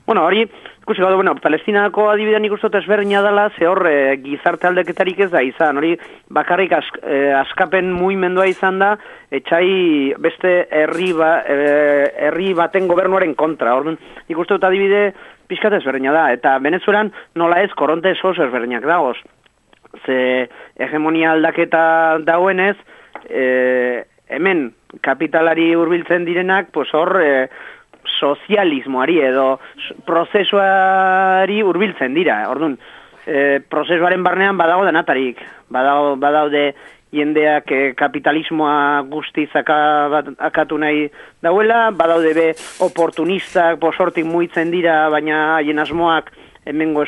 Speaker 16: Bueno, hori, ikusi gaudu, bueno, Palestinako adibidean ikusten ezberdina dela, ze hor e, gizarte aldeketarik ez da izan, hori bakarrik ask, e, askapen muimendua izan da, etxai beste herri, ba, e, herri baten gobernuaren kontra, ikusten dut adibide pixkat ezberdina da, eta Venezuelan nola ez koronte oso ezberdinak dagoz. Ze hegemonia aldaketa dagoenez, e, hemen kapitalari hurbiltzen direnak, pues hor e, sozialismoari edo prozesuari hurbiltzen dira. Orduan, e, prozesuaren barnean badago denatarik. Badago, badaude jendeak e, kapitalismoa bat- akatu nahi dauela, badaude be oportunistak posortik muitzen dira, baina haien asmoak hemengo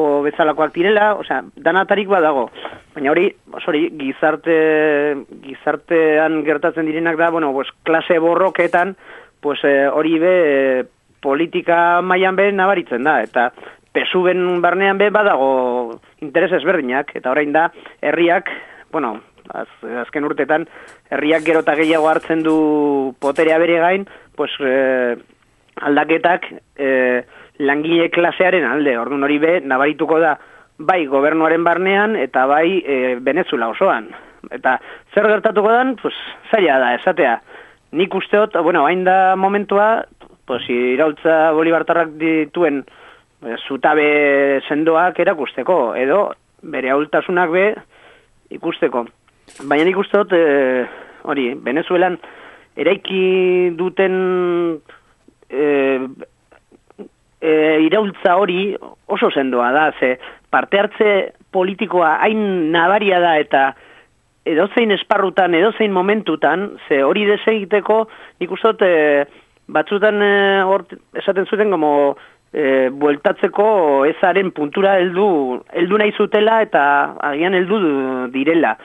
Speaker 16: eskumako bezalakoak direla, osea, danatarik badago. Baina hori, hori gizarte, gizartean gertatzen direnak da, bueno, pues, klase borroketan, pues, eh, hori be, eh, politika mailan be nabaritzen da, eta pesuben barnean be badago interes ezberdinak, eta orain da, herriak, bueno, az, azken urtetan, herriak gero eta gehiago hartzen du poterea bere gain, pues, eh, aldaketak eh, langile klasearen alde, orduan hori be, nabarituko da, bai gobernuaren barnean eta bai e, Venezuela osoan. Eta zer gertatuko dan, pues, zaila da, esatea. Nik usteot, bueno, hain da momentua, pues, iraultza bolibartarrak dituen e, zutabe sendoak erakusteko, edo bere haultasunak be ikusteko. Baina nik usteot, e, hori, Venezuelan eraiki duten e, e, iraultza hori oso sendoa da, ze parte hartze politikoa hain nabaria da eta edozein esparrutan, edozein momentutan, ze hori desegiteko, nik uste dut, e, batzutan e, hor esaten zuten como e, bueltatzeko ezaren puntura heldu, heldu nahi zutela eta agian heldu direla.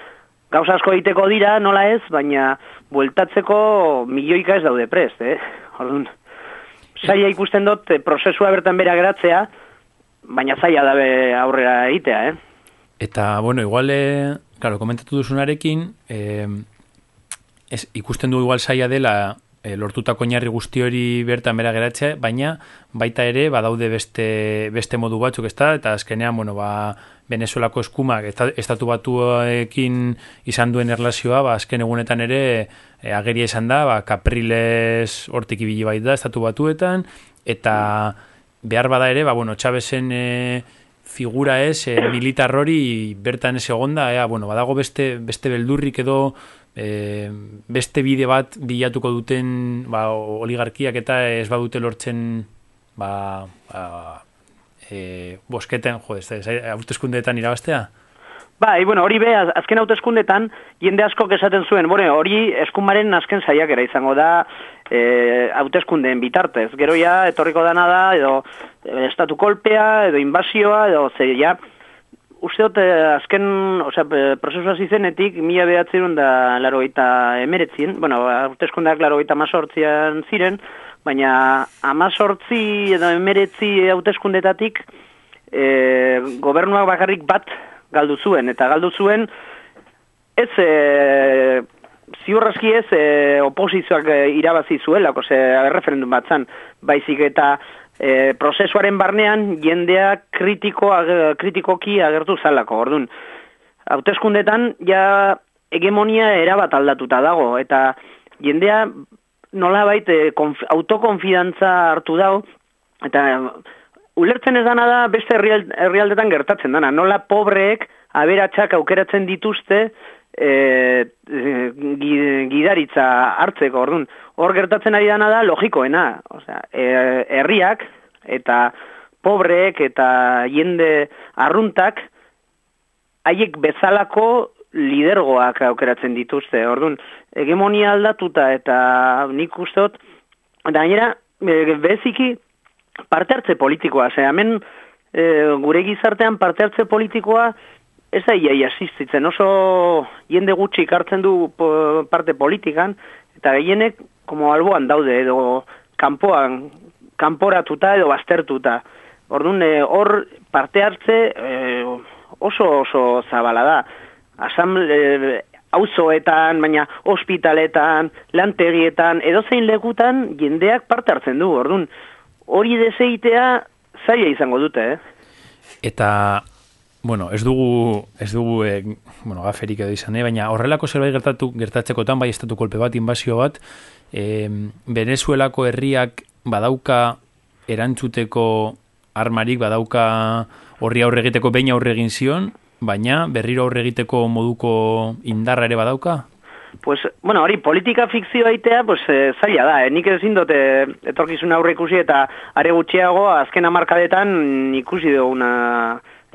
Speaker 16: Gauza asko egiteko dira, nola ez, baina bueltatzeko milioika ez daude prest, eh? [LAUGHS] Orduan, zaila ikusten dut eh, prozesua bertan bera geratzea, baina zaila dabe aurrera egitea, eh?
Speaker 6: Eta, bueno, igual, e, claro, komentatu duzunarekin, e, ez, ikusten du igual saia dela e, lortutako oinarri guzti hori bertan bera geratzea, baina baita ere badaude beste, beste modu batzuk, ezta? Eta azkenean, bueno, ba, Venezuelako eskumak esta- estatu batuekin izan duen erlazioa, ba, azken egunetan ere e, ageria izan da, ba, Capriles hortik ibili baita estatu batuetan, eta behar bada ere, ba, bueno, Chavezen e, figura ez, e, militar hori bertan ez egonda, ea, bueno, badago beste, beste beldurrik edo e, beste bide bat bilatuko duten ba, oligarkiak eta ez badute lortzen ba, ba, e, bosketen, jo, ez, hauteskundeetan irabaztea?
Speaker 16: Bai, bueno, hori be, az- azken hauteskundetan jende askok esaten zuen, bueno, hori eskumaren azken saiakera izango da e, hauteskundeen bitartez. Gero ja, etorriko dana da, edo e, estatu kolpea, edo invasioa, edo ze, ja, uste dut, eh, azken, osea, eh, prozesu hasi zenetik, mila behatzerun da laro emeretzien, bueno, hauteskundeak laro mazortzian ziren, baina amazortzi edo emeretzi hauteskundetatik e, gobernuak bakarrik bat galdu zuen, eta galdu zuen ez e, ziurraski ez e, oposizioak e, irabazi zuela, ose, referendum bat zan, baizik eta e, prozesuaren barnean jendea kritiko, kritikoki agertu zalako, orduan. Hauteskundetan ja hegemonia erabat aldatuta dago, eta jendea nolabait e, konf, autokonfidantza hartu dago, eta ulertzen ez dana da beste herrial- herrialdetan gertatzen dana. Nola pobreek aberatsak aukeratzen dituzte e, e, gi- gidaritza hartzeko, orduan. Hor gertatzen ari dana da logikoena. Osea, e, herriak eta pobreek eta jende arruntak haiek bezalako lidergoak aukeratzen dituzte. Orduan, hegemonia aldatuta eta nik ustot, eta gainera, e, beziki parte hartze politikoa, ze hemen e, gure gizartean parte hartze politikoa ez da iaia asistitzen, oso jende gutxi hartzen du parte politikan, eta gehienek, como alboan daude, edo kanpoan, kanporatuta edo baztertuta. Orduan, e, hor parte hartze e, oso oso zabala da. Asamble, e, auzoetan, baina ospitaletan, lantegietan, edozein lekutan jendeak parte hartzen du. Orduan, hori deseitea zaila izango dute, eh?
Speaker 6: Eta bueno, ez dugu, ez dugu e, bueno, gaferik edo izan, eh? baina horrelako zerbait gertatu, gertatzekotan, bai estatu kolpe bat, inbazio bat, e, Venezuelako herriak badauka erantzuteko armarik, badauka horri aurre egiteko behin aurre egin zion, baina berriro aurre egiteko moduko indarra ere badauka?
Speaker 16: Pues, bueno, hori, politika fikzio aitea, pues, e, zaila da, eh? nik ezin dut etorkizun aurre ikusi eta are gutxiago azken amarkadetan ikusi duguna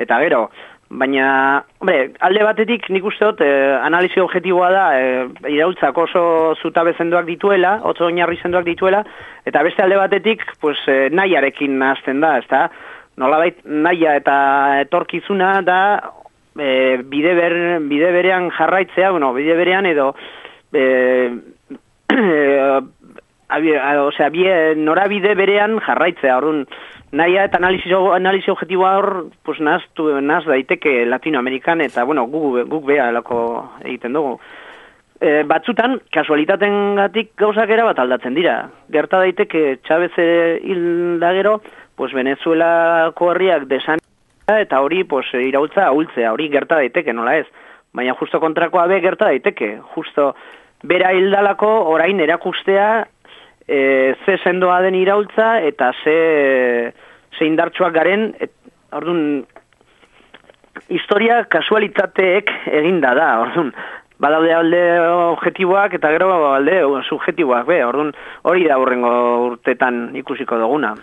Speaker 16: eta gero, baina, hombre, alde batetik nik uste dut, eh, analizi objetiboa da, eh, irautzak oso zutabe zenduak dituela, oso oinarri zenduak dituela, eta beste alde batetik, pues, eh, nahiarekin nazten da, ez da, nolabait naia eta etorkizuna da, eh, bide, ber, bide berean jarraitzea, bueno, bide berean edo, [CLEARS THROAT] eh, eh, o sea, bie, norabide berean jarraitzea, orduan, Naia eta analizi, analizi objetiboa hor, pues, naztu, naz daiteke Latinoamerikan, eta, bueno, guk, guk beha elako egiten dugu. E, batzutan, kasualitaten gatik gauzak bat aldatzen dira. Gerta daiteke, Chavez hil gero, pues, Venezuelako herriak desan eta hori, pues, irautza ahultzea, hori gerta daiteke, nola ez. Baina justo kontrakoa be gerta daiteke. Justo, bera hildalako orain erakustea e, ze sendoa den iraultza eta ze, ze indartsuak garen, et, orduan, historia kasualitateek eginda da, orduan, badaude alde objektiboak eta gero alde subjetiboak, be, orduan, hori da urrengo urtetan ikusiko duguna.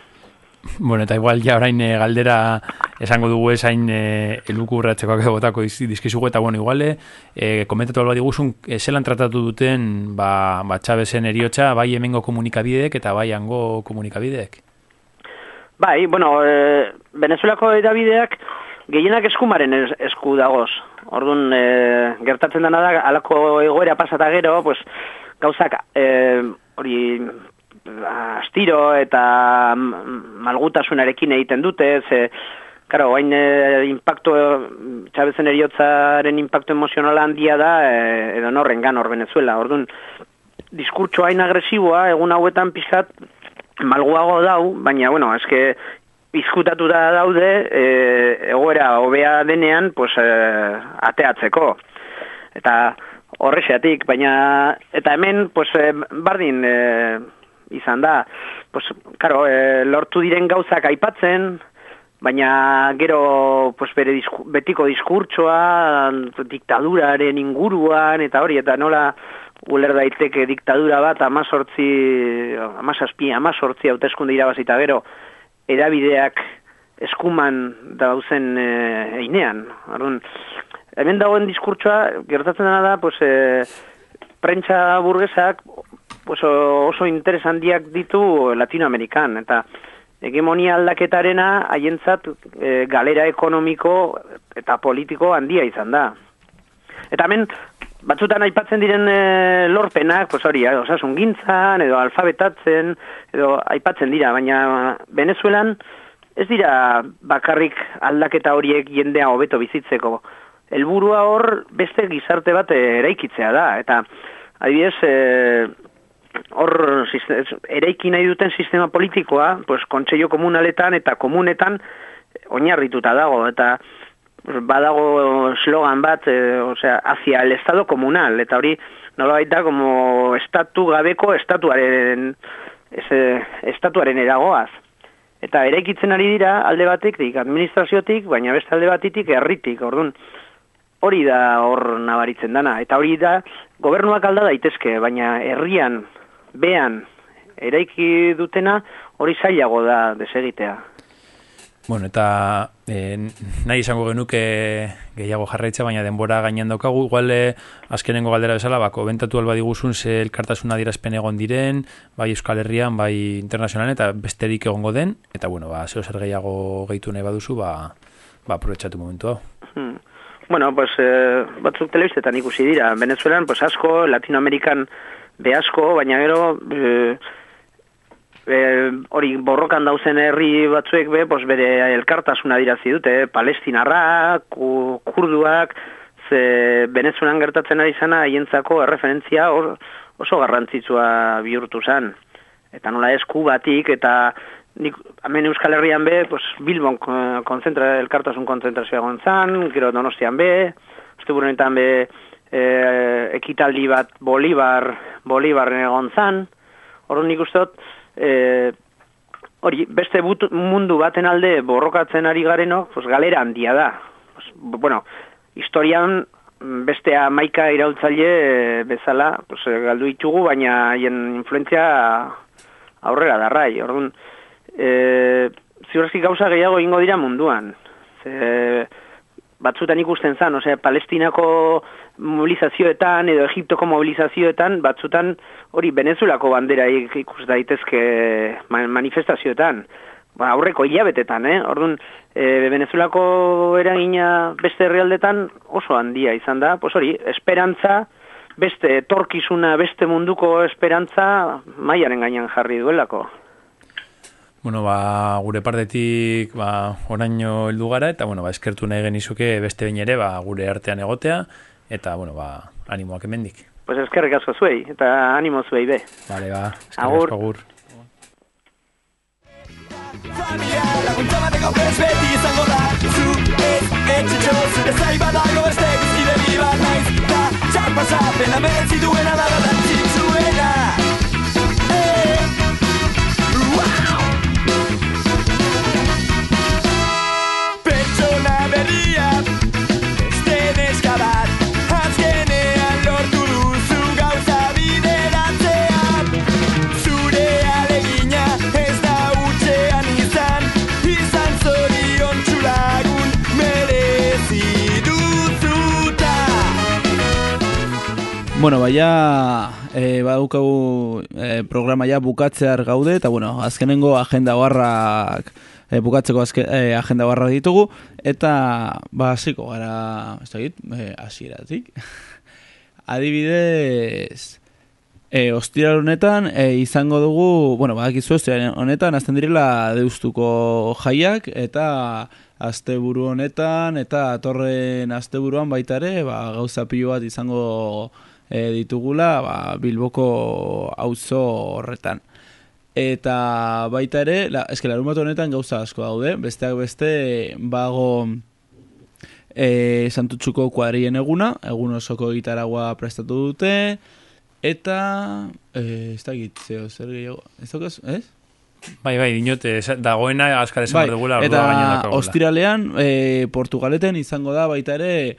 Speaker 6: Bueno, eta igual ja orain e, galdera esango dugu esain e, eluku urratxeko botako dizkizugu, eta bueno, igual, e, komentatu alba diguzun, e, zelan tratatu duten, ba, ba Txabezen eriotxa, bai hemengo komunikabideek eta bai hango komunikabideek?
Speaker 16: Bai, bueno, e, Venezuelako edabideak gehienak eskumaren esku dagoz. Orduan, e, gertatzen dena da, alako egoera pasata gero, pues, gauzak, e, hori, astiro eta malgutasunarekin egiten dute, ze, karo, hain e, impacto, txabezen eriotzaren impacto emozionala handia da, e, edo norren gan hor Venezuela, orduan, diskurtso hain agresiboa, egun hauetan pixat, malguago dau, baina, bueno, eske, izkutatu da daude, e, egoera hobea denean, pues, e, ateatzeko. Eta, horrexeatik, baina, eta hemen, pues, e, bardin, e, izan da, pues, karo, e, lortu diren gauzak aipatzen, baina gero pues, bere disku, betiko diskurtsoa, diktaduraren inguruan, eta hori, eta nola uler daiteke diktadura bat, amazortzi, amazazpi, amazortzi hauteskunde irabazita gero, edabideak eskuman dauzen e, einean. Arun, hemen dagoen diskurtsoa, gertatzen dena da, pues, e, prentsa burgesak pues, oso interesantiak ditu Latinoamerikan, eta hegemonia aldaketarena haientzat e, galera ekonomiko eta politiko handia izan da. Eta hemen, batzutan aipatzen diren e, lorpenak, pues hori, osasun gintzan, edo alfabetatzen, edo aipatzen dira, baina Venezuelan ez dira bakarrik aldaketa horiek jendea hobeto bizitzeko. Helburua hor beste gizarte bat eraikitzea da, eta adibidez, e, hor eraiki nahi duten sistema politikoa, pues, kontseio komunaletan eta komunetan oinarrituta dago, eta badago slogan bat, e, osea, hacia el estado comunal, eta hori nola baita como estatu gabeko estatuaren ese, estatuaren eragoaz. Eta eraikitzen ari dira alde batetik, administraziotik, baina beste alde batetik herritik, orduan, hori da hor nabaritzen dana. Eta hori da, gobernuak alda daitezke, baina herrian bean eraiki dutena hori zailago da desegitea.
Speaker 6: Bueno, eta e, nahi izango genuke gehiago jarraitza, baina denbora gainean daukagu, igual eh, azkenengo galdera bezala, bako, bentatu alba diguzun ze elkartasuna dirazpen egon diren, bai Euskal Herrian, bai internazionalen, eta besterik egongo den, eta bueno, ba, zeo zer gehiago gehitu nahi baduzu, ba, ba aprobetsatu momentu hau.
Speaker 16: Hmm. Bueno, pues, eh, batzuk telebistetan ikusi dira. Venezuelan, pues, asko, Latinoamerikan be asko, baina gero, eh, e, hori borrokan dauzen herri batzuek be, pues bere elkartasuna dirazi dute, palestinarrak, ku- kurduak, ze Venezuelan gertatzen ari zana haientzako erreferentzia oso garrantzitsua bihurtu zen. Eta nola ez Kubatik eta nik, hemen Euskal Herrian be, pues, Bilbon eh, konzentra, elkartasun konzentrazioa egon zan, gero Donostian be, Osteburunetan be, e, ekitaldi bat Bolibar, Bolibarren egon zan, Orduan nik uste dut, e, hori, beste but, mundu baten alde borrokatzen ari garenok, pues, galera handia da. Pues, bueno, historian mm, beste amaika iraultzaile e, bezala pues, e, galdu ditugu, baina haien influentzia aurrera darrai. Orduan, e, ziurazki gauza gehiago ingo dira munduan. Ze, batzutan ikusten zan, osea, Palestinako mobilizazioetan edo Egiptoko mobilizazioetan, batzutan hori Venezuelako bandera ik- ikus daitezke ma- manifestazioetan. Ba, aurreko hilabetetan, eh? Orduan, e, Venezuelako eragina beste herrialdetan oso handia izan da, pues hori, esperantza, beste etorkizuna, beste munduko esperantza mailaren gainean jarri duelako.
Speaker 6: Bueno, ba, gure partetik ba, oraino heldu gara, eta bueno, ba, eskertu nahi genizuke beste behin ere ba, gure artean egotea, eta bueno, ba, animoak emendik.
Speaker 16: Pues eskerrik asko zuei, eta animo zuei be.
Speaker 6: Vale, ba, eskerrik asko, agur.
Speaker 11: Laguntza bateko prez beti izango da Zu ez etxetxo zure zaiba dago beste guzti begi bat naiz Da txarpasa pena merezi duena da
Speaker 7: Bueno, baia e, badaukagu e, programa ja bukatzear gaude, eta bueno, azkenengo agenda barrak e, bukatzeko azke, e, agenda barrak ditugu, eta ba, hasiko gara, ez dakit, e, hasieratik. [LAUGHS] Adibidez, e, ostiral honetan e, izango dugu, bueno, badakizu ostiral honetan, azten direla deustuko jaiak, eta asteburu honetan, eta atorren asteburuan baita ere, ba, gauza pilo bat izango e, ditugula ba, Bilboko auzo horretan. Eta baita ere, la, eske larun bat honetan gauza asko daude, besteak beste bago e, santutxuko kuadrien eguna, egun osoko gitaragua prestatu dute, eta e, ez da gitzeo, zer gehiago, ez daukaz, ez?
Speaker 6: Bai, bai, dinote, esa- dagoena azkar esan
Speaker 7: Bai,
Speaker 6: dugula,
Speaker 7: eta ostiralean e, Portugaleten izango da baita ere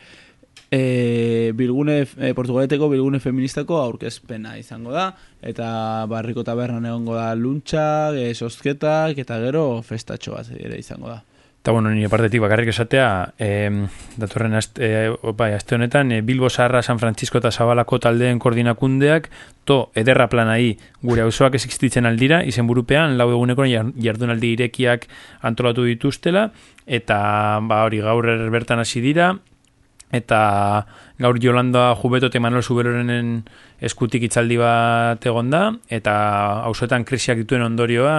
Speaker 7: e, bilgune, e, Portugaleteko bilgune feministako aurkezpena izango da eta barriko tabernan egongo da luntxak, e, sosketak eta gero festatxo bat ere izango da.
Speaker 6: Eta bueno, nire partetik bakarrik esatea, eh, datorren aste, eh, bai, aste honetan, eh, Bilbo Zaharra, San Francisco eta Zabalako taldeen koordinakundeak, to ederra planai gure auzoak existitzen aldira, izen burupean, lau eguneko jar- jardunaldi irekiak antolatu dituztela, eta ba hori gaur er- bertan hasi dira, eta gaur Jolanda Jubeto eta Manuel Zuberorenen eskutik itzaldi bat egon da, eta auzoetan krisiak dituen ondorioa